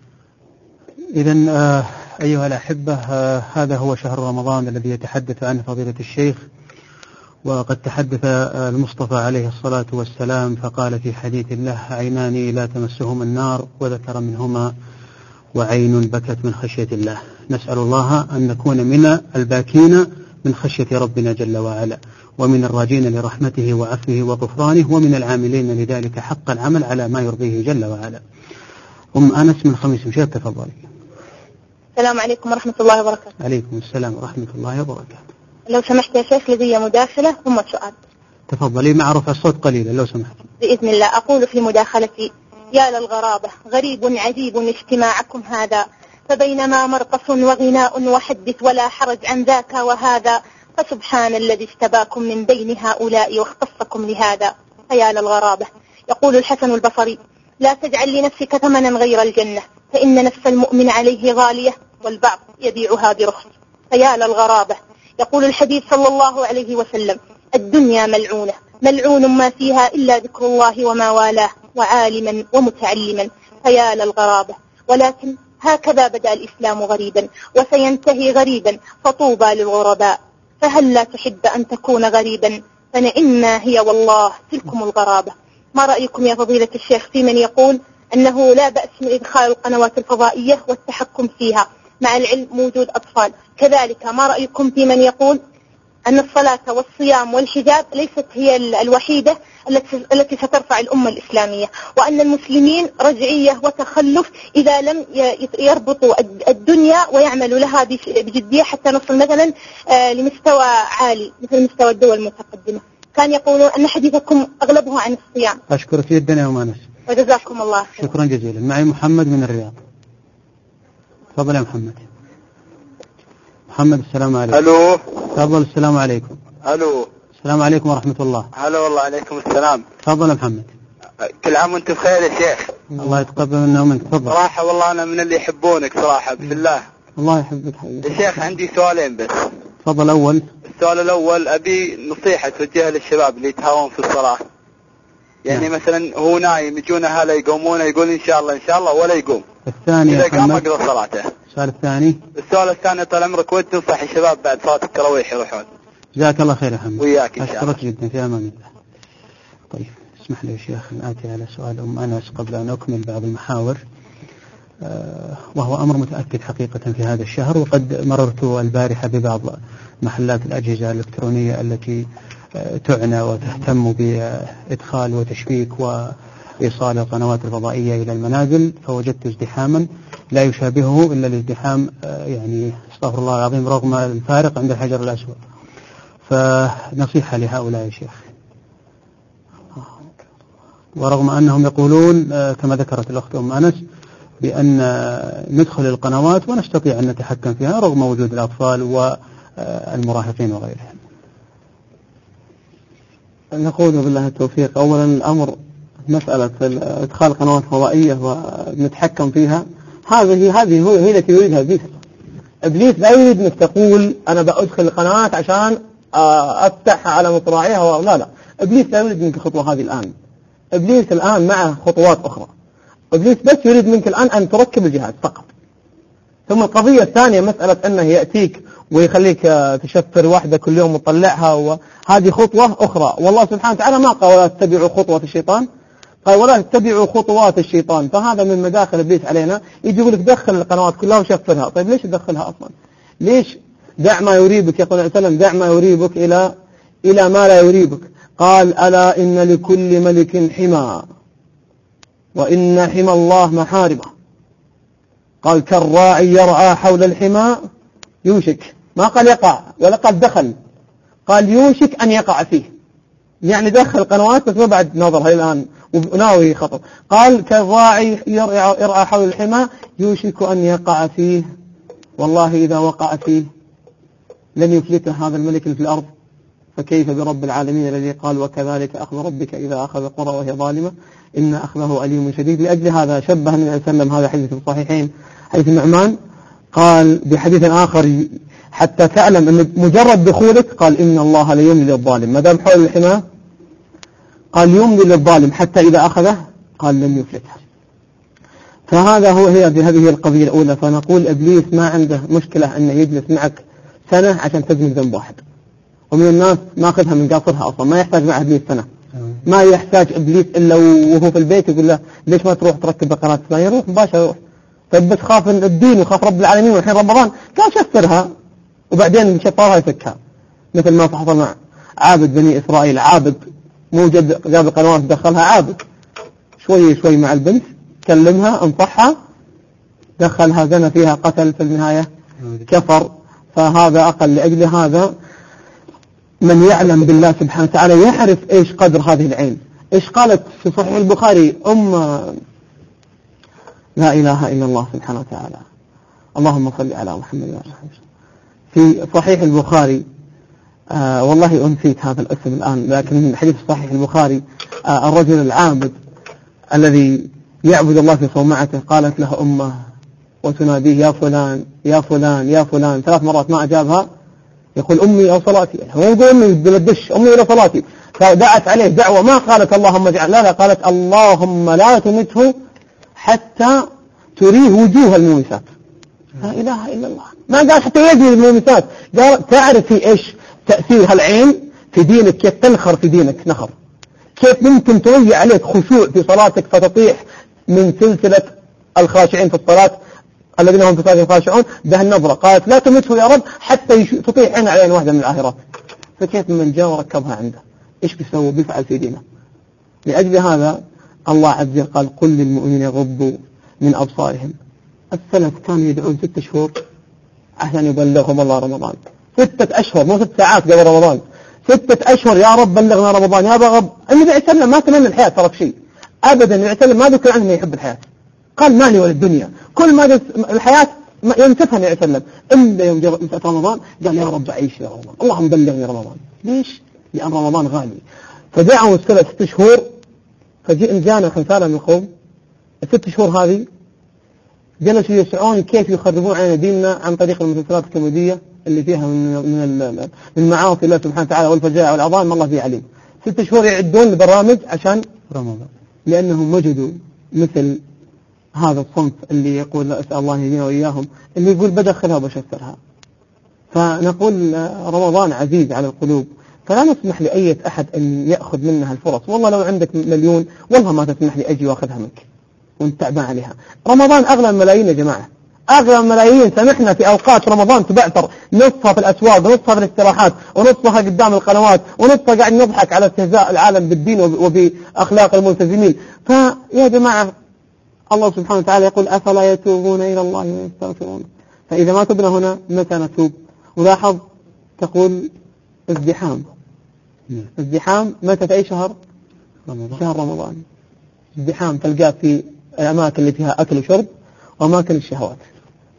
Speaker 1: إذا آه، أيها الأحبة آه، هذا هو شهر رمضان الذي يتحدث عنه فضيلة الشيخ وقد تحدث المصطفى عليه الصلاة والسلام فقال في حديث الله عينان لا تمسهما النار وذكر منهما وعين بكت من خشية الله نسأل الله أن نكون من الباكين من خشية ربنا جل وعلا ومن الراجين لرحمته وعفوه وغفرانه ومن العاملين لذلك حق العمل على ما يرضيه جل وعلا أم أنس من خميس مشاهد تفضلي
Speaker 2: السلام عليكم ورحمة الله وبركاته
Speaker 1: عليكم السلام ورحمة الله وبركاته
Speaker 2: لو سمحت يا شيخ لدي مداخلة ثم سؤال
Speaker 1: تفضلي مع رفع الصوت قليلا لو سمحت
Speaker 2: بإذن الله أقول في مداخلتي يا للغرابة غريب عجيب اجتماعكم هذا فبينما مرقص وغناء وحدث ولا حرج عن ذاك وهذا فسبحان الذي اجتباكم من بين هؤلاء واختصكم لهذا فيا للغرابة يقول الحسن البصري لا تجعل لنفسك ثمنا غير الجنة فإن نفس المؤمن عليه غالية والبعض يبيعها برخص فيا للغرابة يقول الحديث صلى الله عليه وسلم الدنيا ملعونة ملعون ما فيها إلا ذكر الله وما والاه وعالما ومتعلما فيا للغرابة ولكن هكذا بدأ الإسلام غريبا وسينتهي غريبا فطوبى للغرباء فهل لا تحب أن تكون غريبا فنئنا هي والله تلكم الغرابة ما رأيكم يا فضيلة الشيخ في من يقول أنه لا بأس من إدخال القنوات الفضائية والتحكم فيها مع العلم موجود أطفال كذلك ما رأيكم في من يقول أن الصلاة والصيام والحجاب ليست هي الوحيدة التي سترفع الأمة الإسلامية وأن المسلمين رجعية وتخلف إذا لم يربطوا الدنيا ويعملوا لها بجدية حتى نصل مثلا آه، لمستوى عالي مثل مستوى الدول المتقدمة كان يقولون أن حديثكم أغلبه عن الصيام
Speaker 1: أشكرك جدا يا مانس
Speaker 2: وجزاكم الله
Speaker 1: خير شكرا جزيلا معي محمد من الرياض تفضل يا محمد محمد السلام عليكم الو تفضل السلام عليكم الو السلام عليكم ورحمة الله
Speaker 3: هلا والله عليكم السلام تفضل يا محمد كل عام وانت بخير يا شيخ
Speaker 1: الله يتقبل منا ومنك تفضل صراحة
Speaker 3: والله انا من اللي يحبونك صراحة بسم
Speaker 1: الله يحبك حبيبي يا
Speaker 3: شيخ عندي سؤالين بس تفضل اول السؤال الاول ابي نصيحة توجهها للشباب اللي يتهاون في الصلاة يعني نعم. مثلا هو نايم يجون اهله يقومونه يقول ان شاء الله ان شاء الله ولا يقوم
Speaker 1: الثاني اذا قام اقضى صلاته السؤال الثاني
Speaker 3: السؤال الثاني طال عمرك وين تنصح الشباب بعد صلاه التراويح يروحون
Speaker 1: جزاك الله خير يا محمد وياك ان شاء الله اشكرك جدا في امان الله طيب اسمح لي يا شيخ ان اتي على سؤال ام انس قبل ان اكمل بعض المحاور آه، وهو أمر متأكد حقيقة في هذا الشهر وقد مررت البارحة ببعض محلات الأجهزة الإلكترونية التي تعنى وتهتم بإدخال وتشبيك وإيصال القنوات الفضائية إلى المنازل فوجدت ازدحاما لا يشابهه إلا الازدحام آه، يعني استغفر الله العظيم رغم الفارق عند الحجر الأسود فنصيحة لهؤلاء يا شيخ ورغم أنهم يقولون آه، كما ذكرت الأخت أم أنس بأن ندخل القنوات ونستطيع أن نتحكم فيها رغم وجود الأطفال والمراهقين وغيرهم نقول بالله التوفيق أولا الأمر مسألة إدخال قنوات فضائية ونتحكم فيها هذه هذه هو هي التي يريدها إبليس إبليس لا يريد أنك تقول أنا بأدخل القنوات عشان آه، أفتحها على مطراعيها لا لا إبليس لا يريد منك الخطوة هذه الآن إبليس الآن معه خطوات أخرى إبليس بس يريد منك الآن أن تركب الجهاز فقط ثم القضية الثانية مسألة أنه يأتيك ويخليك تشفر واحدة كل يوم وتطلعها وهذه خطوة أخرى والله سبحانه وتعالى ما قال ولا تتبعوا خطوة الشيطان قال ولا تتبعوا خطوات الشيطان فهذا من مداخل ابليس علينا يجي يقول لك دخل القنوات كلها وشفرها طيب ليش تدخلها أصلا ليش دع ما يريبك يا عليه وسلم دع ما يريبك إلى إلى ما لا يريبك قال ألا إن لكل ملك حمى وإن حمى الله محارمه قال كالراعي يرعى حول الحمى يوشك ما قال يقع ولا قال دخل قال يوشك أن يقع فيه يعني دخل قنوات بس ما بعد نظرها الآن وناوي خطر قال كالراعي يرعى حول الحمى يوشك أن يقع فيه والله إذا وقع فيه لن يفلته هذا الملك في الأرض فكيف برب العالمين الذي قال وكذلك أخذ ربك إذا أخذ قرى وهي ظالمة إن أخذه أليم شديد لأجل هذا شبه النبي عليه وسلم هذا حديث الصحيحين حديث النعمان قال بحديث آخر حتى تعلم أن مجرد دخولك قال إن الله ليوم للظالم ما دام حول الحماة قال يملي للظالم حتى إذا أخذه قال لم يفلتها فهذا هو هي هذه القضية الأولى فنقول إبليس ما عنده مشكلة أنه يجلس معك سنة عشان تجمل ذنب واحد ومن الناس ما أخذها من قاصرها أصلا ما يحتاج معه إبليس سنة ما يحتاج إبليس إلا وهو في البيت يقول له ليش ما تروح تركب قناة فلان يروح مباشرة يروح طيب بس خاف الدين وخاف رب العالمين والحين رمضان قال شفرها وبعدين شفرها يفكها مثل ما حصل مع عابد بني إسرائيل عابد موجد جاب قنوات دخلها عابد شوي شوي مع البنت كلمها انصحها دخلها زنى فيها قتل في النهاية نعم. كفر فهذا أقل لأجل هذا من يعلم بالله سبحانه وتعالى يعرف إيش قدر هذه العين إيش قالت في صحيح البخاري أم لا إله إلا الله سبحانه وتعالى اللهم صل على محمد وعلى في صحيح البخاري آه والله أنسيت هذا الاسم الآن لكن حديث صحيح البخاري آه الرجل العابد الذي يعبد الله في صومعته قالت له أمه وتناديه يا فلان يا فلان يا فلان ثلاث مرات ما أجابها يقول أمي إلى صلاتي هو يقول أمي بلدش أمي إلى صلاتي فدعت عليه دعوة ما قالت اللهم اجعل لا لا قالت اللهم لا تمته حتى تريه وجوه المومسات لا إله إلا الله ما قال حتى يدي المومسات قال تعرفي إيش تأثير هالعين في دينك كيف تنخر في دينك نخر كيف ممكن تضيع عليك خشوع في صلاتك فتطيح من سلسلة الخاشعين في الصلاة الذين هم في صلاة خاشعون به النظرة قالت لا تمته يا رب حتى تطيح عين علينا واحدة من العاهرات فكيف من جاء وركبها عنده إيش بيسوي بيفعل في دينه لأجل هذا الله عز وجل قال قل للمؤمنين يغضوا من أبصارهم السلف كانوا يدعون ستة شهور عشان يبلغهم الله رمضان ستة أشهر مو ست ساعات قبل رمضان ستة أشهر يا رب بلغنا رمضان يا رب النبي عليه ما تمنى الحياة ترى شيء أبدا النبي عليه ما ذكر عنه ما يحب الحياة قال مالي ولا الدنيا كل ما الحياة ينتفها يعني النبي صلى الله عليه وسلم إلا يوم جاء رمضان قال يا رب أعيش يا رمضان اللهم بلغني رمضان ليش؟ لأن رمضان غالي فدعوا السبع ست شهور فجاءنا خمسالة من القوم الست شهور هذه جلسوا يسعون كيف يخربون علينا ديننا عن طريق المسلسلات الكوميدية اللي فيها من من معاصي الله سبحانه وتعالى والفجائع ما الله فيه عليم ست شهور يعدون البرامج عشان رمضان لأنهم وجدوا مثل هذا الصنف اللي يقول أسأل الله يهدينا وإياهم اللي يقول بدخلها وبشترها فنقول رمضان عزيز على القلوب فلا نسمح لأية أحد أن يأخذ منها الفرص والله لو عندك مليون والله ما تسمح لي أجي وأخذها منك وانت تعبان عليها رمضان أغلى الملايين يا جماعة أغلى الملايين سمحنا في أوقات رمضان تبعثر نصها في الأسواق ونصها في الاستراحات ونصها قدام القنوات ونصها قاعد نضحك على استهزاء العالم بالدين وبأخلاق الملتزمين فيا جماعة الله سبحانه وتعالى يقول أفلا يتوبون إلى الله ويستغفرون فإذا ما تبنا هنا متى نتوب ولاحظ تقول ازدحام ازدحام متى في أي شهر رمضان. شهر رمضان ازدحام تلقاه في الأماكن اللي فيها أكل وشرب وأماكن الشهوات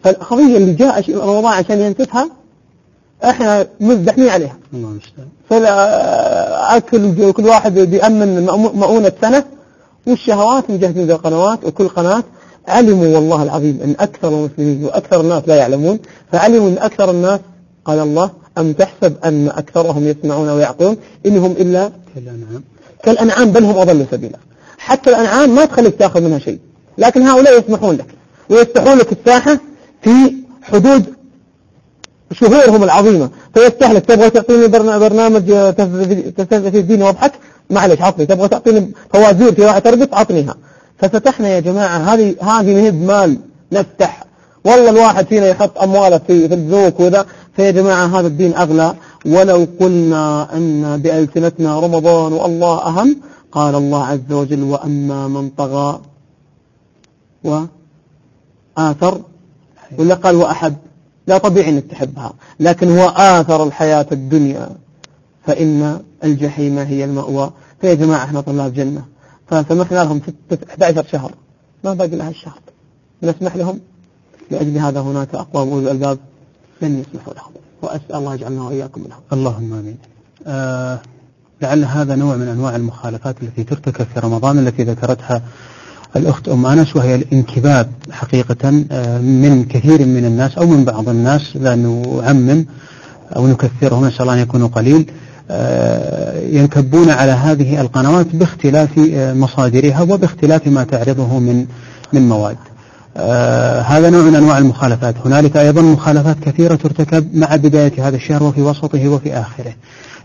Speaker 1: فالقضية اللي جاء رمضان عشان ينتفها احنا مزدحمين عليها الله المستعان فالاكل وكل واحد بيأمن مؤونة سنة والشهوات مجهزين ذا القنوات وكل قناة علموا والله العظيم أن أكثر المسلمين وأكثر الناس لا يعلمون فعلموا أن أكثر الناس قال الله أم تحسب أن أكثرهم يسمعون ويعقلون إنهم إلا كالأنعام كالأنعام بل هم أضل سبيلا حتى الأنعام ما تخليك تأخذ منها شيء لكن هؤلاء يسمحون لك ويفتحون لك الساحة في حدود شهورهم العظيمة فيفتح لك تبغى تعطيني برنامج تستهدف الدين واضحك معلش عطني تبغى تعطيني فوازير كذا واحد تربط عطنيها ففتحنا يا جماعة هذه هذه ما هي بمال نفتح والله الواحد فينا يحط أمواله في في الذوق وذا فيا جماعة هذا الدين أغلى ولو قلنا أن بألسنتنا رمضان والله أهم قال الله عز وجل وأما من طغى وآثر ولا قال وأحب لا طبيعي أنك تحبها لكن هو آثر الحياة الدنيا فإن الجحيم هي المأوى فيا جماعة احنا طلاب جنة فسمحنا لهم 11 شهر ما باقي لها الشهر نسمح لهم لأجل هذا هناك أقوام أولي الألباب لن يسمحوا لهم وأسأل الله يجعلنا وإياكم منهم اللهم آمين آه لعل هذا نوع من أنواع المخالفات التي ترتكب في رمضان التي ذكرتها الأخت أم أنس وهي الانكباب حقيقة آه، من كثير من الناس أو من بعض الناس لا نعمم أو نكثرهم إن شاء الله أن يكونوا قليل آه، ينكبون على هذه القنوات باختلاف آه، مصادرها وباختلاف ما تعرضه من من مواد آه، هذا نوع من أنواع المخالفات هنالك أيضا مخالفات كثيرة ترتكب مع بداية هذا الشهر وفي وسطه وفي آخره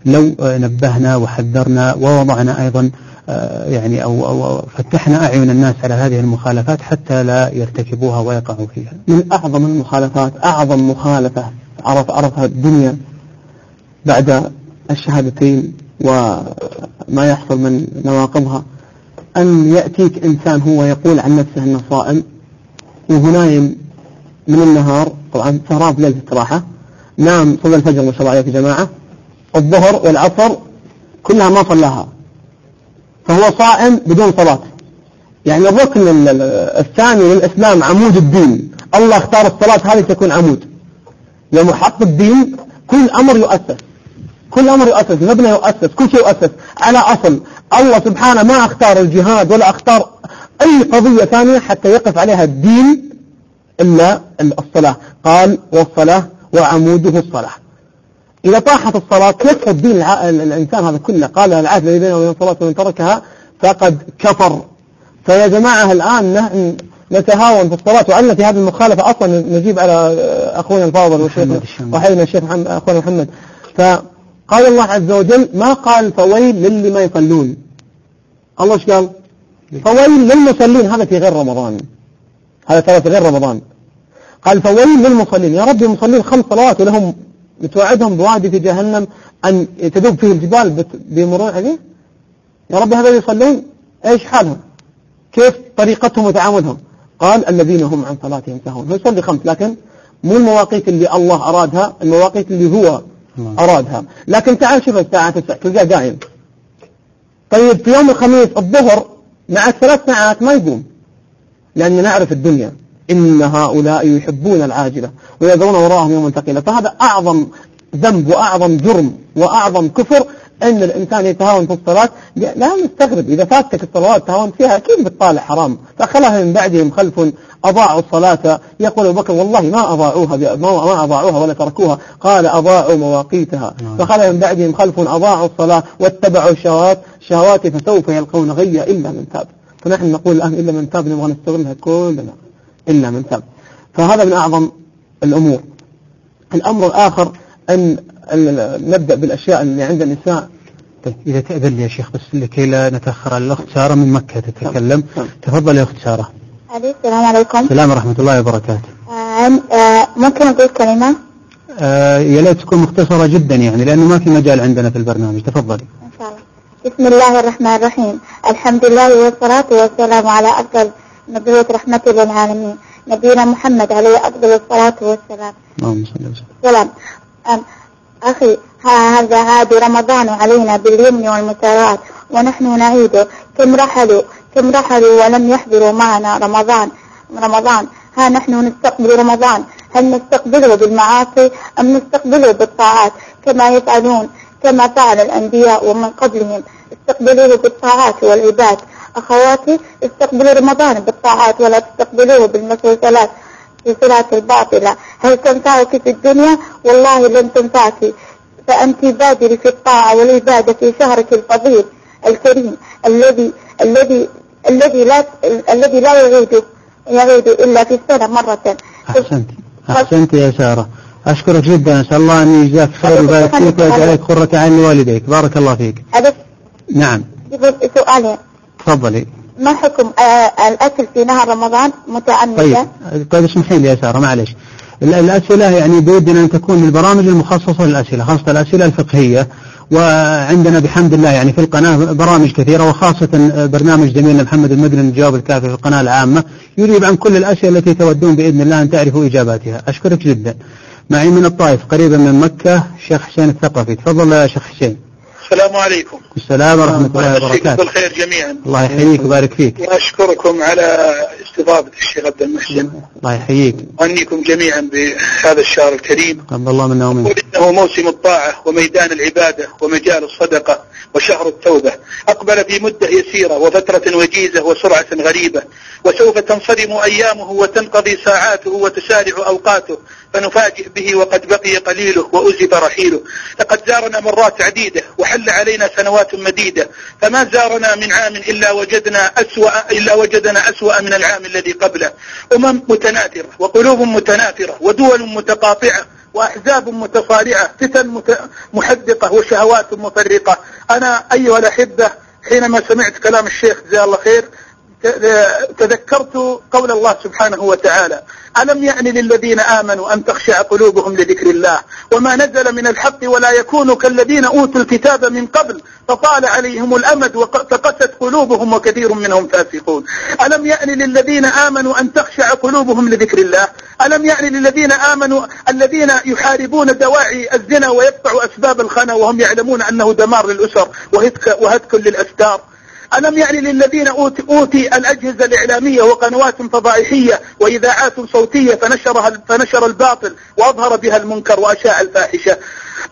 Speaker 1: لو نبهنا وحذرنا ووضعنا أيضا يعني أو, أو فتحنا أعين الناس على هذه المخالفات حتى لا يرتكبوها ويقعوا فيها من أعظم المخالفات أعظم مخالفة عرف عرفها الدنيا بعد الشهادتين وما يحصل من نواقضها أن يأتيك إنسان هو يقول عن نفسه أنه صائم وهو نايم من النهار طبعا سهران في ليلة استراحة نام صلى الفجر ما شاء الله عليك يا جماعة الظهر والعصر كلها ما صلاها فهو صائم بدون صلاة يعني الركن الثاني للإسلام عمود الدين الله اختار الصلاة هذه تكون عمود لمحط الدين كل أمر يؤسس كل أمر يؤسس مبنى يؤسس كل شيء يؤسس على أصل الله سبحانه ما اختار الجهاد ولا اختار أي قضية ثانية حتى يقف عليها الدين إلا الصلاة قال والصلاة وعموده الصلاة إذا طاحت الصلاة كيف الدين الإنسان هذا كله قال العهد الذي بينه وبين الصلاة ومن تركها فقد كفر فيا جماعة الآن نتهاون في الصلاة وعلنا في هذه المخالفة أصلا نجيب على أخونا الفاضل وحيدنا الشيخ أخونا محمد ف قال الله عز وجل ما قال فويل للي ما يصلون الله ايش قال فويل للمصلين هذا في غير رمضان هذا ترى في غير رمضان قال فويل للمصلين يا رب المصلين خمس صلوات ولهم بتوعدهم بوادي في جهنم أن تذوب فيه الجبال بمرور عليه يا رب هذا يصلون ايش حالهم كيف طريقتهم وتعاملهم قال الذين هم عن صلاتهم سهون فيصلي خمس لكن مو المواقيت اللي الله أرادها المواقيت اللي هو أرادها لكن تعال شوف الساعة 9 تلقاه قايم طيب في يوم الخميس الظهر مع ثلاث ساعات ما يقوم لأن نعرف الدنيا إن هؤلاء يحبون العاجلة ويذرون وراءهم يوم ثقيلا فهذا أعظم ذنب وأعظم جرم وأعظم كفر أن الإنسان يتهاون في الصلاة لا مستغرب إذا فاتك الصلوات تهاونت فيها أكيد بتطالع حرام فخلها من بعدهم خلف أضاعوا الصلاة يقول أبو بكر والله ما أضاعوها ما أضاعوها ولا تركوها قال أضاعوا مواقيتها نعم. فخلها من بعدهم خلف أضاعوا الصلاة واتبعوا الشهوات شهواتي فسوف يلقون غيا إلا من تاب فنحن نقول الآن إلا من تاب نبغى نستغلها كلنا إلا من تاب فهذا من أعظم الأمور الأمر الآخر أن نبدأ بالأشياء اللي عند النساء طيب، إذا تأذن لي يا شيخ بس لكي لا نتأخر على الأخت سارة من مكة تتكلم نعم، نعم. تفضل يا أخت سارة
Speaker 2: السلام عليكم السلام ورحمة
Speaker 1: الله وبركاته
Speaker 2: آه، آه، ممكن أقول كلمة؟
Speaker 1: آه، يا ليت تكون مختصرة جدا يعني لأنه ما في مجال عندنا في البرنامج تفضلي إن شاء الله
Speaker 2: بسم الله الرحمن الرحيم الحمد لله والصلاة والسلام على أفضل نبوة رحمة للعالمين نبينا محمد عليه أفضل الصلاة والسلام اللهم صل وسلم أخي هذا هادي رمضان علينا باليمن والمسارات ونحن نعيده كم رحلوا كم رحلوا ولم يحضروا معنا رمضان رمضان ها نحن نستقبل رمضان هل نستقبله بالمعاصي أم نستقبله بالطاعات كما يفعلون كما فعل الأنبياء ومن قبلهم استقبلوه بالطاعات والعباد أخواتي استقبلوا رمضان بالطاعات ولا تستقبلوه بالمسلسلات بصلة الباطلة هل تنفعك في الدنيا والله لن تنفعك فأنت بادري في الطاعة والعبادة في شهرك الفضيل الكريم الذي الذي الذي لا الذي لا يعيد يعيد إلا في السنة مرة
Speaker 1: أحسنت أحسنت يا سارة أشكرك جدا إن شاء الله أن يجزاك خير ويبارك فيك ويجعلك قرة عين لوالديك بارك الله فيك نعم سؤالين تفضلي
Speaker 2: ما حكم آه، الأكل في نهار رمضان متعمدا
Speaker 1: طيب طيب اسمحي لي يا سارة معلش الأسئلة يعني بودنا أن تكون البرامج المخصصة للأسئلة خاصة الأسئلة الفقهية وعندنا بحمد الله يعني في القناة برامج كثيرة وخاصة برنامج زميلنا محمد المدني الجواب الكافي في القناة العامة يجيب عن كل الأسئلة التي تودون بإذن الله أن تعرفوا إجاباتها أشكرك جدا معي من الطائف قريبا من مكة الشيخ حسين الثقفي تفضل يا شيخ حسين السلام عليكم السلام ورحمة الله وبركاته
Speaker 3: بالخير جميعا الله يحييك ويبارك فيك أشكركم على استضافة الشيخ عبد المحسن الله يحييك وأنيكم جميعا بهذا الشهر الكريم
Speaker 1: قبل الله منا ومنك
Speaker 3: إنه موسم الطاعة وميدان العبادة ومجال الصدقة وشهر التوبة أقبل في مدة يسيرة وفترة وجيزة وسرعة غريبة وسوف تنصدم أيامه وتنقضي ساعاته وتسارع أوقاته فنفاجئ به وقد بقي قليله وأزف رحيله لقد زارنا مرات عديدة وحل علينا سنوات مديدة فما زارنا من عام إلا وجدنا أسوأ إلا وجدنا أسوأ من العام الذي قبله أمم متناثرة وقلوب متناثرة ودول متقاطعة وأحزاب متصارعة فتن محدقة وشهوات مفرقة أنا أيها الأحبة حينما سمعت كلام الشيخ جزاه الله خير تذكرت قول الله سبحانه وتعالى ألم يعني للذين آمنوا أن تخشع قلوبهم لذكر الله وما نزل من الحق ولا يكونوا كالذين أوتوا الكتاب من قبل فطال عليهم الأمد فقست قلوبهم وكثير منهم فاسقون ألم يعني للذين آمنوا أن تخشع قلوبهم لذكر الله ألم يعني للذين آمنوا الذين يحاربون دواعي الزنا ويقطعوا أسباب الخنا وهم يعلمون أنه دمار للأسر وهتك, وهتك للأستار ألم يعني للذين أوتي, أوتي الأجهزة الإعلامية وقنوات فضائحية وإذاعات صوتية فنشرها فنشر الباطل وأظهر بها المنكر وأشاع الفاحشة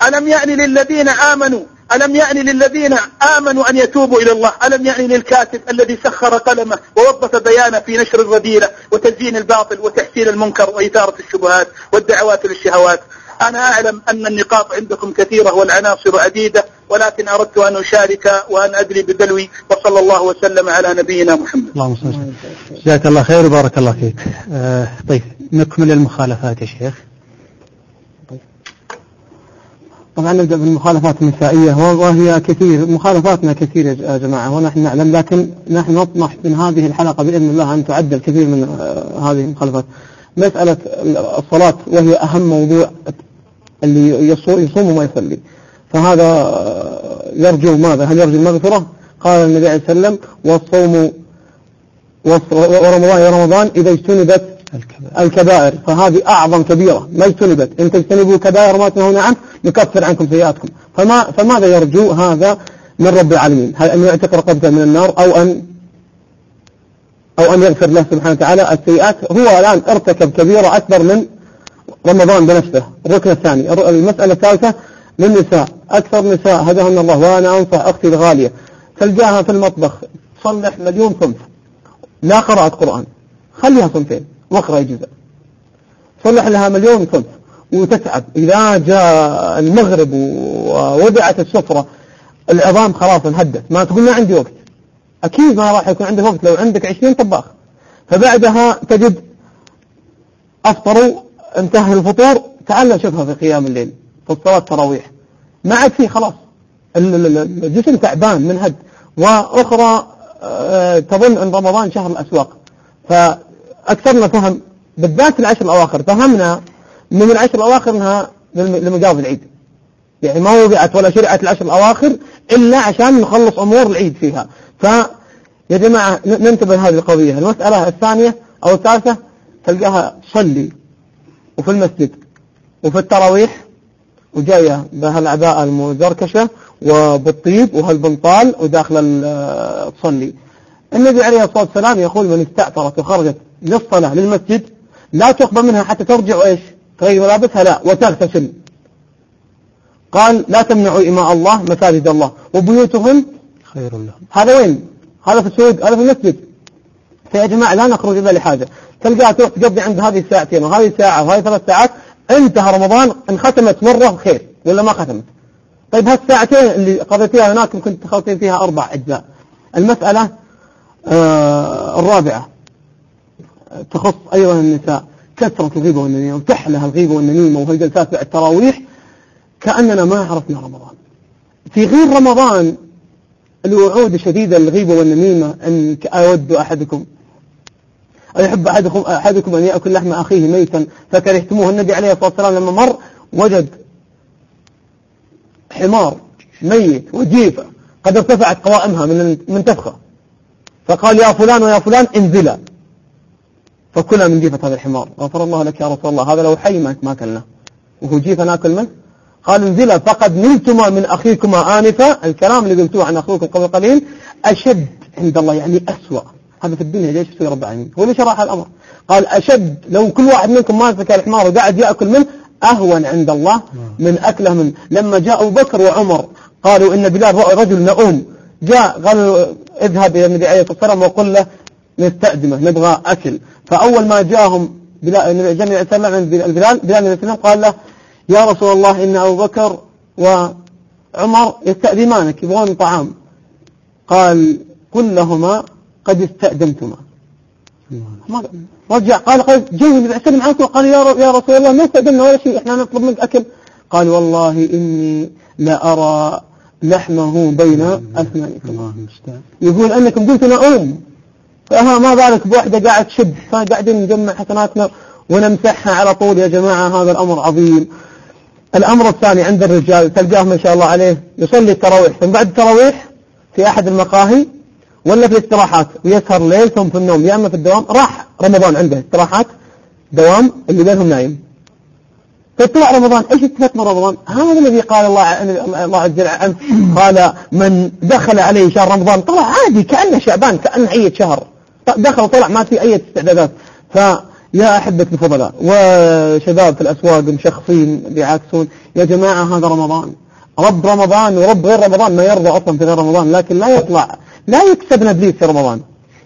Speaker 3: ألم يعني للذين آمنوا ألم يعني للذين آمنوا أن يتوبوا إلى الله ألم يعني للكاتب الذي سخر قلمه ووظف بيانه في نشر الرذيلة وتزيين الباطل وتحسين المنكر وإثارة الشبهات والدعوات للشهوات أنا أعلم أن النقاط عندكم كثيرة والعناصر عديدة ولكن أردت أن أشارك وأن أدري بدلوي وصلى الله وسلم على نبينا محمد
Speaker 1: اللهم صل وسلم جزاك الله خير وبارك الله فيك آه طيب نكمل المخالفات يا شيخ طبعا نبدأ بالمخالفات النسائية وهي كثير مخالفاتنا كثير يا جماعة ونحن نعلم لكن نحن نطمح من هذه الحلقة بإذن الله أن تعدل كثير من آه، هذه المخالفات مسألة الصلاة وهي أهم موضوع اللي يصوم وما يصلي فهذا يرجو ماذا هل يرجو المغفرة قال النبي عليه وسلم والصوم ورمضان يا رمضان إذا اجتنبت الكبائر, الكبائر فهذه أعظم كبيرة ما اجتنبت إن تجتنبوا كبائر ما تنهون عنه نكفر عنكم سيئاتكم فما فماذا يرجو هذا من رب العالمين هل أن يعتق رقبته من النار أو أن أو أن يغفر له سبحانه وتعالى السيئات هو الآن ارتكب كبيرة أكبر من رمضان بنفسه الركن الثاني المسألة الثالثة للنساء أكثر نساء هداهن الله وأنا أنصح أختي الغالية تلقاها في المطبخ تصلح مليون صنف لا قرأت قرآن خليها صنفين واقرأي جزء صلح لها مليون صنف وتتعب إذا جاء المغرب ووضعت السفرة العظام خلاص انهدت ما تقول ما عندي وقت أكيد ما راح يكون عندك وقت لو عندك 20 طباخ فبعدها تجد أفطروا انتهى الفطور تعال شوفها في قيام الليل في صلاة التراويح ما عاد فيه خلاص الجسم تعبان منهد وأخرى آه، تظن أن رمضان شهر الأسواق فأكثرنا فهم بالذات العشر الأواخر فهمنا من العشر الأواخر أنها لمقاضي العيد يعني ما وضعت ولا شرعت العشر الأواخر إلا عشان نخلص أمور العيد فيها ف يا جماعة ننتبه هذه القضية المسألة الثانية أو الثالثة تلقاها صلي وفي المسجد وفي التراويح وجاية بهالعباءة المزركشة وبالطيب وهالبنطال وداخل تصلي النبي عليه الصلاة والسلام يقول من استأثرت وخرجت للصلاة للمسجد لا تقبل منها حتى ترجع ايش تغير ملابسها لا وتغتسل قال لا تمنعوا إماء الله مساجد الله وبيوتهم خير لهم هذا وين هذا في السوق هذا في المسجد فيا جماعة لا نخرج إلا لحاجة تلقاها تروح تقضي عند هذه الساعتين وهذه ساعة وهذه ثلاث ساعات انتهى رمضان انختمت مرة خير ولا ما ختمت طيب هالساعتين اللي قضيتيها هناك ممكن تخلطين فيها أربع أجزاء المسألة آه الرابعة تخص أيضا النساء كثرة الغيبة والنميمة وتحلها الغيبة والنميمة وهالجلسات بعد التراويح كأننا ما عرفنا رمضان في غير رمضان الوعود الشديدة للغيبة والنميمة أن أود أحدكم أيحب أحدكم, أحدكم أن يأكل لحم أخيه ميتا فكرهتموه النبي عليه الصلاة والسلام لما مر وجد حمار ميت وجيفة قد ارتفعت قوائمها من المنتفخة فقال يا فلان ويا فلان انزلا فكلا من جيفة هذا الحمار غفر الله لك يا رسول الله هذا لو حي ما أكلناه وهو جيفة ناكل منه قال انزلا فقد نلتما من أخيكما آنفة الكلام اللي قلتوه عن أخوكم قبل قليل أشد عند الله يعني أسوأ هذا في الدنيا ليش يسوي رب العالمين هو ليش شرح الأمر قال أشد لو كل واحد منكم ماسك الحمار وقاعد يأكل منه أهون عند الله من أكله من لما جاء أبو بكر وعمر قالوا إن بلال رأى رجل نؤوم جاء قالوا اذهب إلى النبي عليه الصلاة والسلام وقل له نستأدمه نبغى أكل فأول ما جاءهم بلال النبي عليه الصلاة والسلام عند بلال بلال النبي عليه الصلاة قال له يا رسول الله إن أبو بكر وعمر يستأذنانك يبغون طعام قال كلهما قد استأذنتما رجع قال قال جاء النبي معك وقال يا رسول الله ما استأذنا ولا شيء احنا نطلب منك أكل قال والله إني لا أرى لحمه بين أسنانكم يقول أنكم قلتم أم فها ما بالك بوحدة قاعد تشب فقاعدين نجمع حسناتنا ونمسحها على طول يا جماعة هذا الأمر عظيم الأمر الثاني عند الرجال تلقاه ما شاء الله عليه يصلي التراويح ثم بعد التراويح في أحد المقاهي ولا في الاستراحات ويسهر ليل ثم في النوم يا اما في الدوام راح رمضان عنده استراحات دوام اللي بينهم نايم فطلع رمضان ايش استفدت من رمضان هذا الذي قال الله الله عز وجل عنه قال من دخل عليه شهر رمضان طلع عادي كانه شعبان كانه اي شهر طيب، دخل وطلع ما في اي استعدادات فيا احبة الفضلاء وشباب في الاسواق مشخصين بيعاكسون يا جماعه هذا رمضان رب رمضان ورب غير رمضان ما يرضى اصلا في غير رمضان لكن لا يطلع لا يكسبنا نبليس في رمضان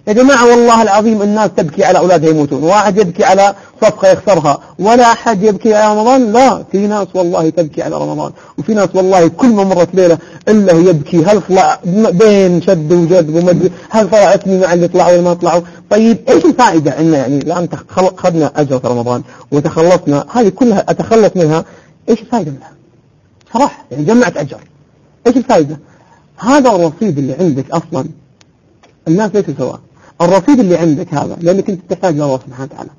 Speaker 1: يا جماعة والله العظيم الناس تبكي على أولادها يموتون واحد يبكي على صفقة يخسرها ولا أحد يبكي على رمضان لا في ناس والله تبكي على رمضان وفي ناس والله كل ما مرت ليلة إلا هو يبكي هل طلع بين شد وجذب ومد هل طلع اسمي مع اللي طلعوا ولا ما طلعوا طيب إيش الفائدة عنا يعني الآن خدنا أجر رمضان وتخلصنا هذه كلها أتخلص منها إيش الفائدة منها صراحة يعني جمعت أجر إيش الفائدة هذا الرصيد اللي عندك أصلا الناس ليسوا سواء الرصيد اللي عندك هذا لأنك أنت تحتاج الله سبحانه وتعالى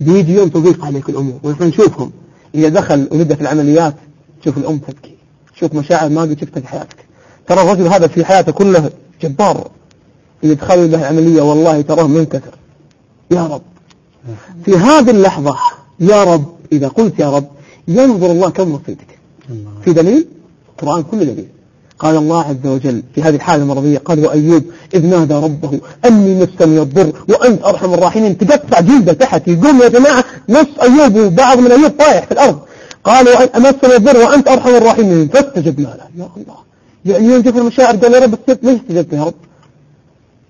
Speaker 1: بيجي يوم تضيق عليك الأمور ونحن نشوفهم إذا دخل ولده في العمليات تشوف الأم تبكي تشوف مشاعر ما قد شفتها في حياتك ترى الرجل هذا في حياته كله جبار اللي دخل له عملية والله تراه منكسر يا رب في هذه اللحظة يا رب إذا قلت يا رب ينظر الله كم رصيدك في دليل القرآن كله دليل قال الله عز وجل في هذه الحالة المرضية قال وأيوب إذ نادى ربه أني مسني الضر وأنت أرحم الراحمين تقطع جلده تحت يقوم يا جماعة نص أيوب وبعض من أيوب طايح في الأرض قال أمسني الضر وأنت أرحم الراحمين فاستجبنا له يا الله يا أيوب ينجف المشاعر قال يا رب استجبت ليش استجبت يا رب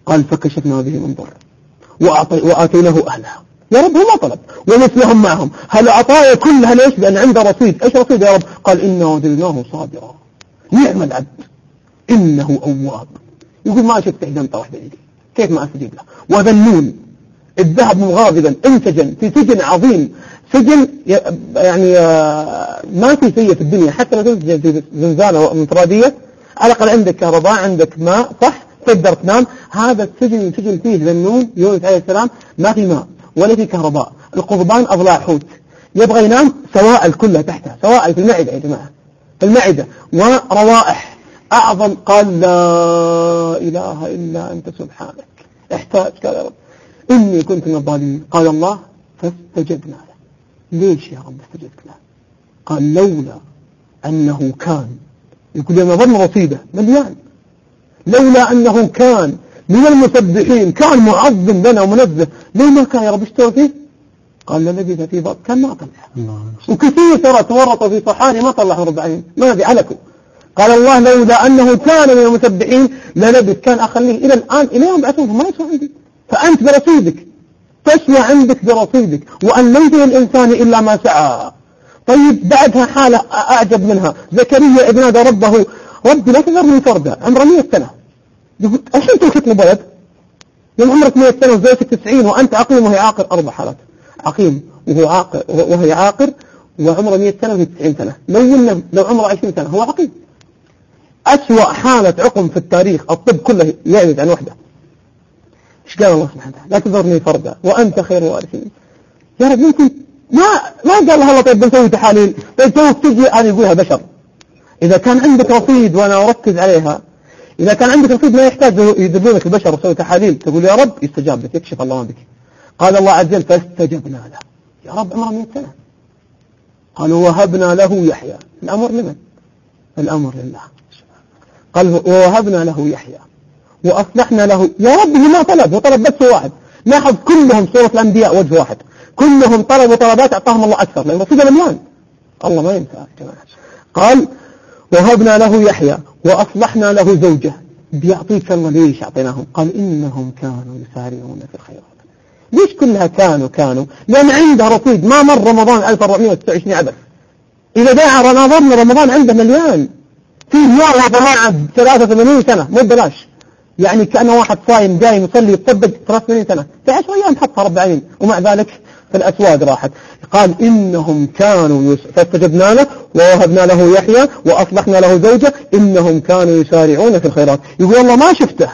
Speaker 1: قال فكشفنا به من ضر وآتيناه أهلها يا رب هو ما طلب ومثلهم معهم هل عطايا كلها ليش بأن عنده رصيد ايش رصيد يا رب قال إنا وجدناه صابرا نعم العبد إنه أواب يقول ما شفت إحدى أنت واحدة كيف ما أستجيب له وذنون النون الذهب مغاضبا انسجن في سجن عظيم سجن يعني آه، ما في شيء في الدنيا حتى لو تنسجن في زنزانة وانفرادية على الأقل عندك كهرباء عندك ماء صح تقدر تنام هذا السجن سجن فيه ذنون يونس عليه السلام ما في ماء ولا في كهرباء القضبان أضلاع حوت يبغى ينام سوائل كلها تحتها سوائل في المعدة يا جماعة المعدة وروائح أعظم قال لا إله إلا أنت سبحانك احتاج قال يا رب إني كنت من الظالمين قال الله فاستجبنا له ليش يا رب استجبت له قال لولا أنه كان يقول لنا ظن رصيدة مليان لولا أنه كان من المسبحين كان معظم لنا ومنزه ليه ما كان يا رب اشتوى فيه قال لنجد في بط كان ما طلع وكثير ترى تورطوا في صحاني ما طلعوا ربعين ما علكه قال الله لولا أنه كان من المتبعين لنبت كان أخليه إلى الآن إلى يوم بعثوه ما يسمع عندي فأنت برصيدك تسمع عندك برصيدك وأن ليس للإنسان إلا ما سعى طيب بعدها حالة أعجب منها زكريا ابن هذا ربه ربي لا تذرني فردا عمره 100 سنة يقول الحين تركتني بلد يوم عمرك 100 سنة وزيتك 90 وأنت عقيم وهي أربع حالات عقيم وهو عاقر وهي عاقر وعمره 100 سنة وهي 90 سنة لو قلنا لو عمره 20 سنة هو عقيم أسوأ حالة عقم في التاريخ الطب كله يعجز عن وحده ايش قال الله سبحانه وتعالى لا تذرني فردا وأنت خير الوارثين يا رب يمكن ما ما قال له الله طيب بنسوي تحاليل طيب تو تجي أنا يقولها بشر إذا كان عندك رصيد وأنا أركز عليها إذا كان عندك رصيد ما يحتاج يدلونك البشر وتسوي تحاليل تقول يا رب يستجاب لك يكشف الله ما بك قال الله عز وجل فاستجبنا له يا رب عمره 100 سنة قالوا وهبنا له يحيى الأمر لمن؟ الأمر لله قال ووهبنا له يحيى وأصلحنا له يا رب ما طلب هو طلب بس واحد لاحظ كلهم صورة الأنبياء وجه واحد كلهم طلبوا طلبات أعطاهم الله أكثر لأنه الرسول الأموال الله ما ينفع جماعة قال وهبنا له يحيى وأصلحنا له زوجه بيعطيك الله ليش أعطيناهم قال إنهم كانوا يسارعون في الخيرات ليش كلها كانوا كانوا لأن عنده رصيد ما مر رمضان 1429 عبث إذا داع رمضان رمضان عنده مليان في يوم يا 83 سنة مو ببلاش يعني كأنه واحد صايم جاي يصلي يتطبق 83 سنة في 10 أيام حطها رب العالمين ومع ذلك في الأسواق راحت قال إنهم كانوا فاستجبنا له ووهبنا له يحيى وأصلحنا له زوجة إنهم كانوا يسارعون في الخيرات يقول الله ما شفته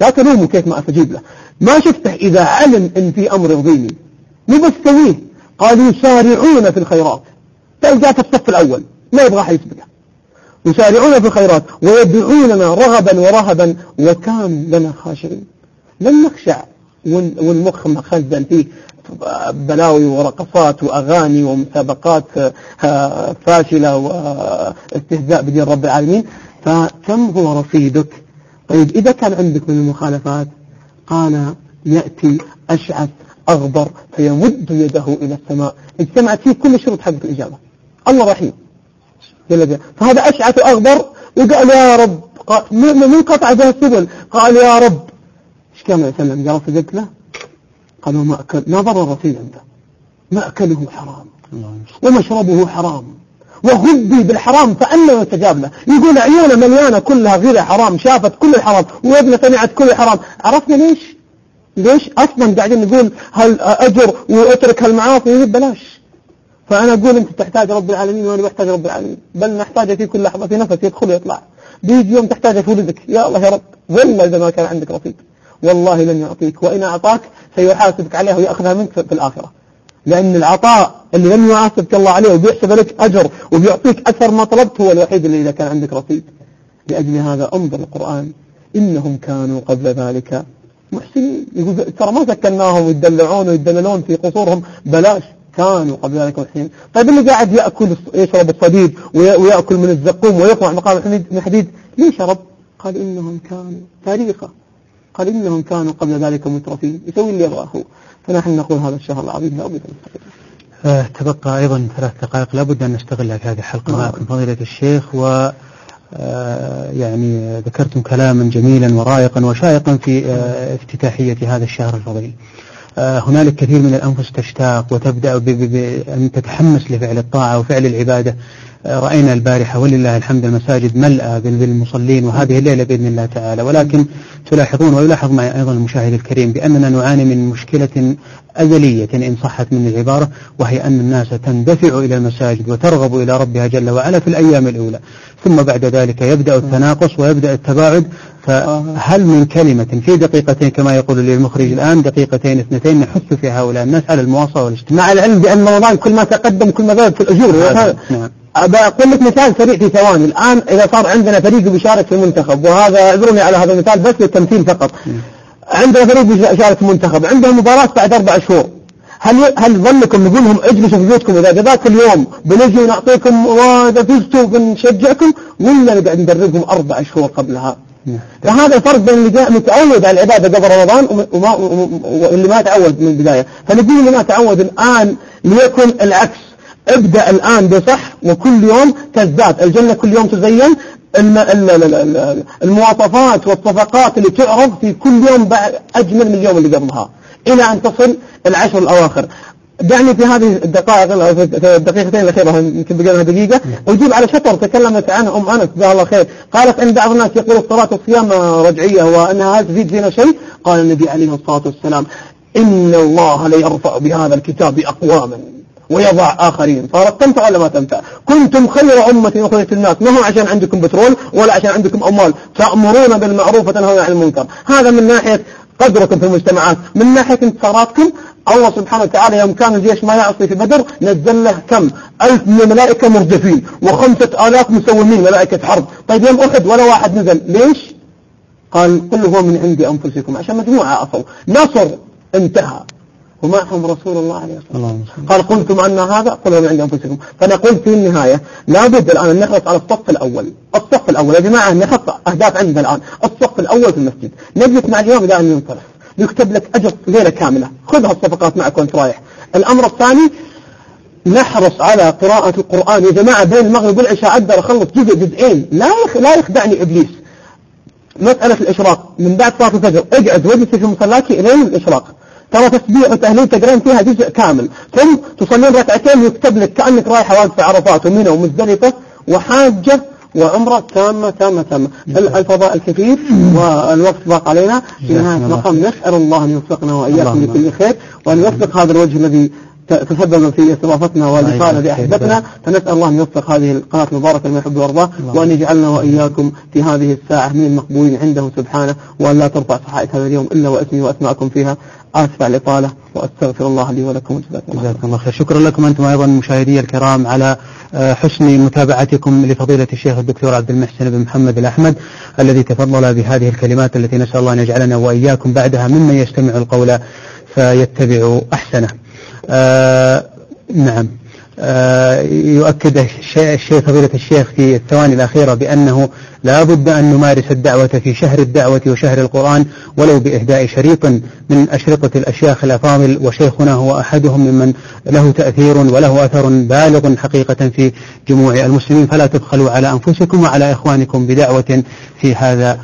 Speaker 1: لا تلومه كيف ما أستجيب له ما شفته إذا علم إن في أمر يرضيني مو بس سويه قالوا يسارعون في الخيرات تلقاه الصف الأول ما يبغى أحد يسبقه يسارعون في الخيرات ويدعوننا رغبا ورهبا وكان لنا خاشعين لم نخشع والمخ مخزن فيه بلاوي ورقصات وأغاني ومسابقات آه، فاشلة واستهزاء بدين رب العالمين فكم هو رصيدك طيب إذا كان عندك من المخالفات قال يأتي أشعث أغبر فيمد يده إلى السماء اجتمعت فيه كل شروط حق الإجابة الله رحيم فهذا أشعث أغبر وقال يا رب من قطع به السبل قال يا رب ايش كان عليه وسلم قال صدقت له قالوا ما أكل ما ضرر فيه عنده مأكله حرام ومشربه حرام وغبي بالحرام فأنه يستجاب له يقول عيونه مليانة كلها غير حرام شافت كل الحرام وابنه سمعت كل الحرام عرفنا ليش ليش أصلا قاعدين نقول هل أجر وأترك هالمعاصي ببلاش فأنا أقول أنت تحتاج رب العالمين وأنا محتاج رب العالمين بل نحتاجه في كل لحظة في نفس يدخل ويطلع بيجي يوم تحتاجه في ولدك يا الله يا رب ولا إذا ما كان عندك رصيد والله لن يعطيك وإن أعطاك سيحاسبك عليها ويأخذها منك في الآخرة لأن العطاء اللي لم يحاسبك الله عليه وبيحسب لك أجر وبيعطيك أثر ما طلبت هو الوحيد اللي إذا كان عندك رصيد لأجل هذا انظر القرآن إنهم كانوا قبل ذلك محسنين يقول ترى ما سكناهم ويدلعون ويدللون في قصورهم بلاش كانوا قبل ذلك محسنين طيب اللي قاعد يأكل يشرب الصديد ويأكل من الزقوم ويقمع مقام الحديد ليه شرب قال إنهم كانوا تاريخه قال إنهم كانوا قبل ذلك مترفين يسوي اللي يبغاه فنحن نقول هذا الشهر العظيم لا بد آه تبقى أيضا ثلاث دقائق لابد أن نستغلها في هذه الحلقة معكم نعم. فضيلة الشيخ و آه، يعني ذكرتم كلاما جميلا ورائقا وشائقا في آه، افتتاحية هذا الشهر الفضيل آه، هنالك كثير من الأنفس تشتاق وتبدأ بأن تتحمس لفعل الطاعة وفعل العبادة آه، رأينا البارحة ولله الحمد المساجد ملأى بالمصلين وهذه الليلة بإذن الله تعالى ولكن تلاحظون ويلاحظ معي أيضا المشاهد الكريم بأننا نعاني من مشكلة أزلية إن صحت من العبارة وهي أن الناس تندفع إلى المساجد وترغب إلى ربها جل وعلا في الأيام الأولى ثم بعد ذلك يبدأ التناقص ويبدأ التباعد فهل من كلمة في دقيقتين كما يقول لي المخرج الآن دقيقتين اثنتين نحث في هؤلاء الناس على المواصلة والاجتماع مع العلم بأن رمضان كل ما تقدم كل ما في الأجور نعم. أقول لك مثال سريع في ثواني الآن إذا صار عندنا فريق بيشارك في المنتخب وهذا اعذروني على هذا المثال بس للتمثيل فقط نعم. عندنا فريق بيشارك في المنتخب عندهم مباراة بعد أربع شهور هل هل ظنكم نقول لهم اجلسوا في بيوتكم اذا ذاك اليوم بنجي ونعطيكم واذا فزتوا بنشجعكم ولا نقعد ندربهم اربع شهور قبلها فهذا الفرق بين اللي جاء متعود على العبادة قبل رمضان وما واللي ما تعود من البداية فنقول اللي ما تعود الآن ليكن العكس ابدأ الآن بصح وكل يوم تزداد الجنة كل يوم تزين المواصفات والصفقات اللي تعرض في كل يوم أجمل من اليوم اللي قبلها إلى أن تصل العشر الأواخر دعني في هذه الدقائق الدقيقتين الأخيرة يمكن بقى لها دقيقة أجيب نعم. على شطر تكلمت عنه أم أنس جزاها الله خير قالت إن بعض الناس يقول الصلاة والصيام رجعية وأنها هل تزيد زينة شيء قال النبي عليه الصلاة والسلام إن الله ليرفع بهذا الكتاب أقواما ويضع آخرين صارت تنفع ولا ما تنفع كنتم خير أمة أخرجت الناس ما هو عشان عندكم بترول ولا عشان عندكم أموال تأمرون بالمعروف وتنهون عن المنكر هذا من ناحية قدركم في المجتمعات من ناحية انتصاراتكم الله سبحانه وتعالى يوم كان الجيش ما يعصي في بدر نزل له كم ألف من الملائكة مرجفين وخمسة آلاف مسومين ملائكة حرب طيب يوم أحد ولا واحد نزل ليش قال كله هو من عند أنفسكم عشان مجموعة عصوا نصر انتهى ومعهم رسول الله عليه الصلاة والسلام قال قلتم أن هذا قلوا من عند أنفسكم فأنا قلت في النهاية لابد الآن أن نحرص على الصف الأول الصف الأول يا جماعة نحط أهداف عندنا الآن الصف الأول في المسجد نجلس مع اليوم إذا أن ينصرف بيكتب لك أجر ليلة كاملة خذها الصفقات معك وانت رايح الأمر الثاني نحرص على قراءة القرآن يا جماعة بين المغرب والعشاء أقدر أخلص جزء جزئين لا لا يخدعني إبليس مسألة الإشراق من بعد صلاة الفجر اقعد واجلس في مصلاتي إلين الإشراق ترى تسبيح وتهليل تقرين فيها جزء كامل ثم تصلين ركعتين ويكتب لك كأنك رايحة واقفة عرفات ومنى ومزدلفة وحاجة وعمرة تامة تامة تامة الفضاء الكثير والوقت ضاق علينا في نهاية المقام نسأل الله أن يوفقنا وإياكم لكل خير وأن يوفق هذا الوجه الذي تسبب في استضافتنا الذي بأحبتنا فنسأل الله أن يوفق هذه القناة المباركة لما يحب ويرضاه وأن يجعلنا وإياكم في هذه الساعة من المقبولين عنده سبحانه وأن لا ترفع صحائف هذا اليوم إلا واسمي واسمائكم فيها آسف على الإطالة وأستغفر الله لي ولكم جزاكم الله خير شكرا لكم أنتم أيضا مشاهدي الكرام على آه، حسن متابعتكم لفضيلة الشيخ الدكتور عبد المحسن بن محمد الأحمد الذي تفضل بهذه الكلمات التي نسأل الله أن يجعلنا وإياكم بعدها ممن يستمع القول فيتبع أحسنه آه نعم آه، يؤكد الشيخ فضيلة الشيخ في الثواني الأخيرة بأنه لا بد أن نمارس الدعوة في شهر الدعوة وشهر القرآن ولو بإهداء شريط من أشرطة الأشياخ الأفاضل وشيخنا هو أحدهم ممن له تأثير وله أثر بالغ حقيقة في جموع المسلمين فلا تبخلوا على أنفسكم وعلى إخوانكم بدعوة في هذا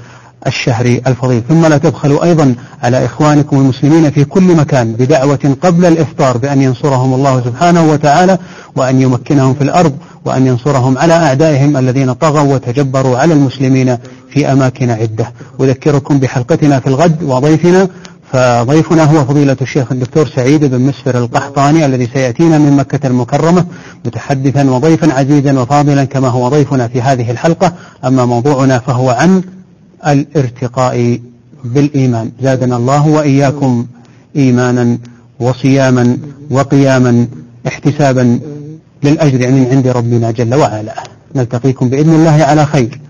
Speaker 1: الشهر الفضيل ثم لا تبخلوا أيضا على إخوانكم المسلمين في كل مكان بدعوة قبل الإفطار بأن ينصرهم الله سبحانه وتعالى وأن يمكنهم في الأرض وأن ينصرهم على أعدائهم الذين طغوا وتجبروا على المسلمين في أماكن عدة أذكركم بحلقتنا في الغد وضيفنا فضيفنا هو فضيلة الشيخ الدكتور سعيد بن مسفر القحطاني الذي سيأتينا من مكة المكرمة متحدثا وضيفا عزيزا وفاضلا كما هو ضيفنا في هذه الحلقة أما موضوعنا فهو عن الارتقاء بالإيمان زادنا الله وإياكم إيمانا وصياما وقياما احتسابا للأجر من عند ربنا جل وعلا نلتقيكم بإذن الله على خير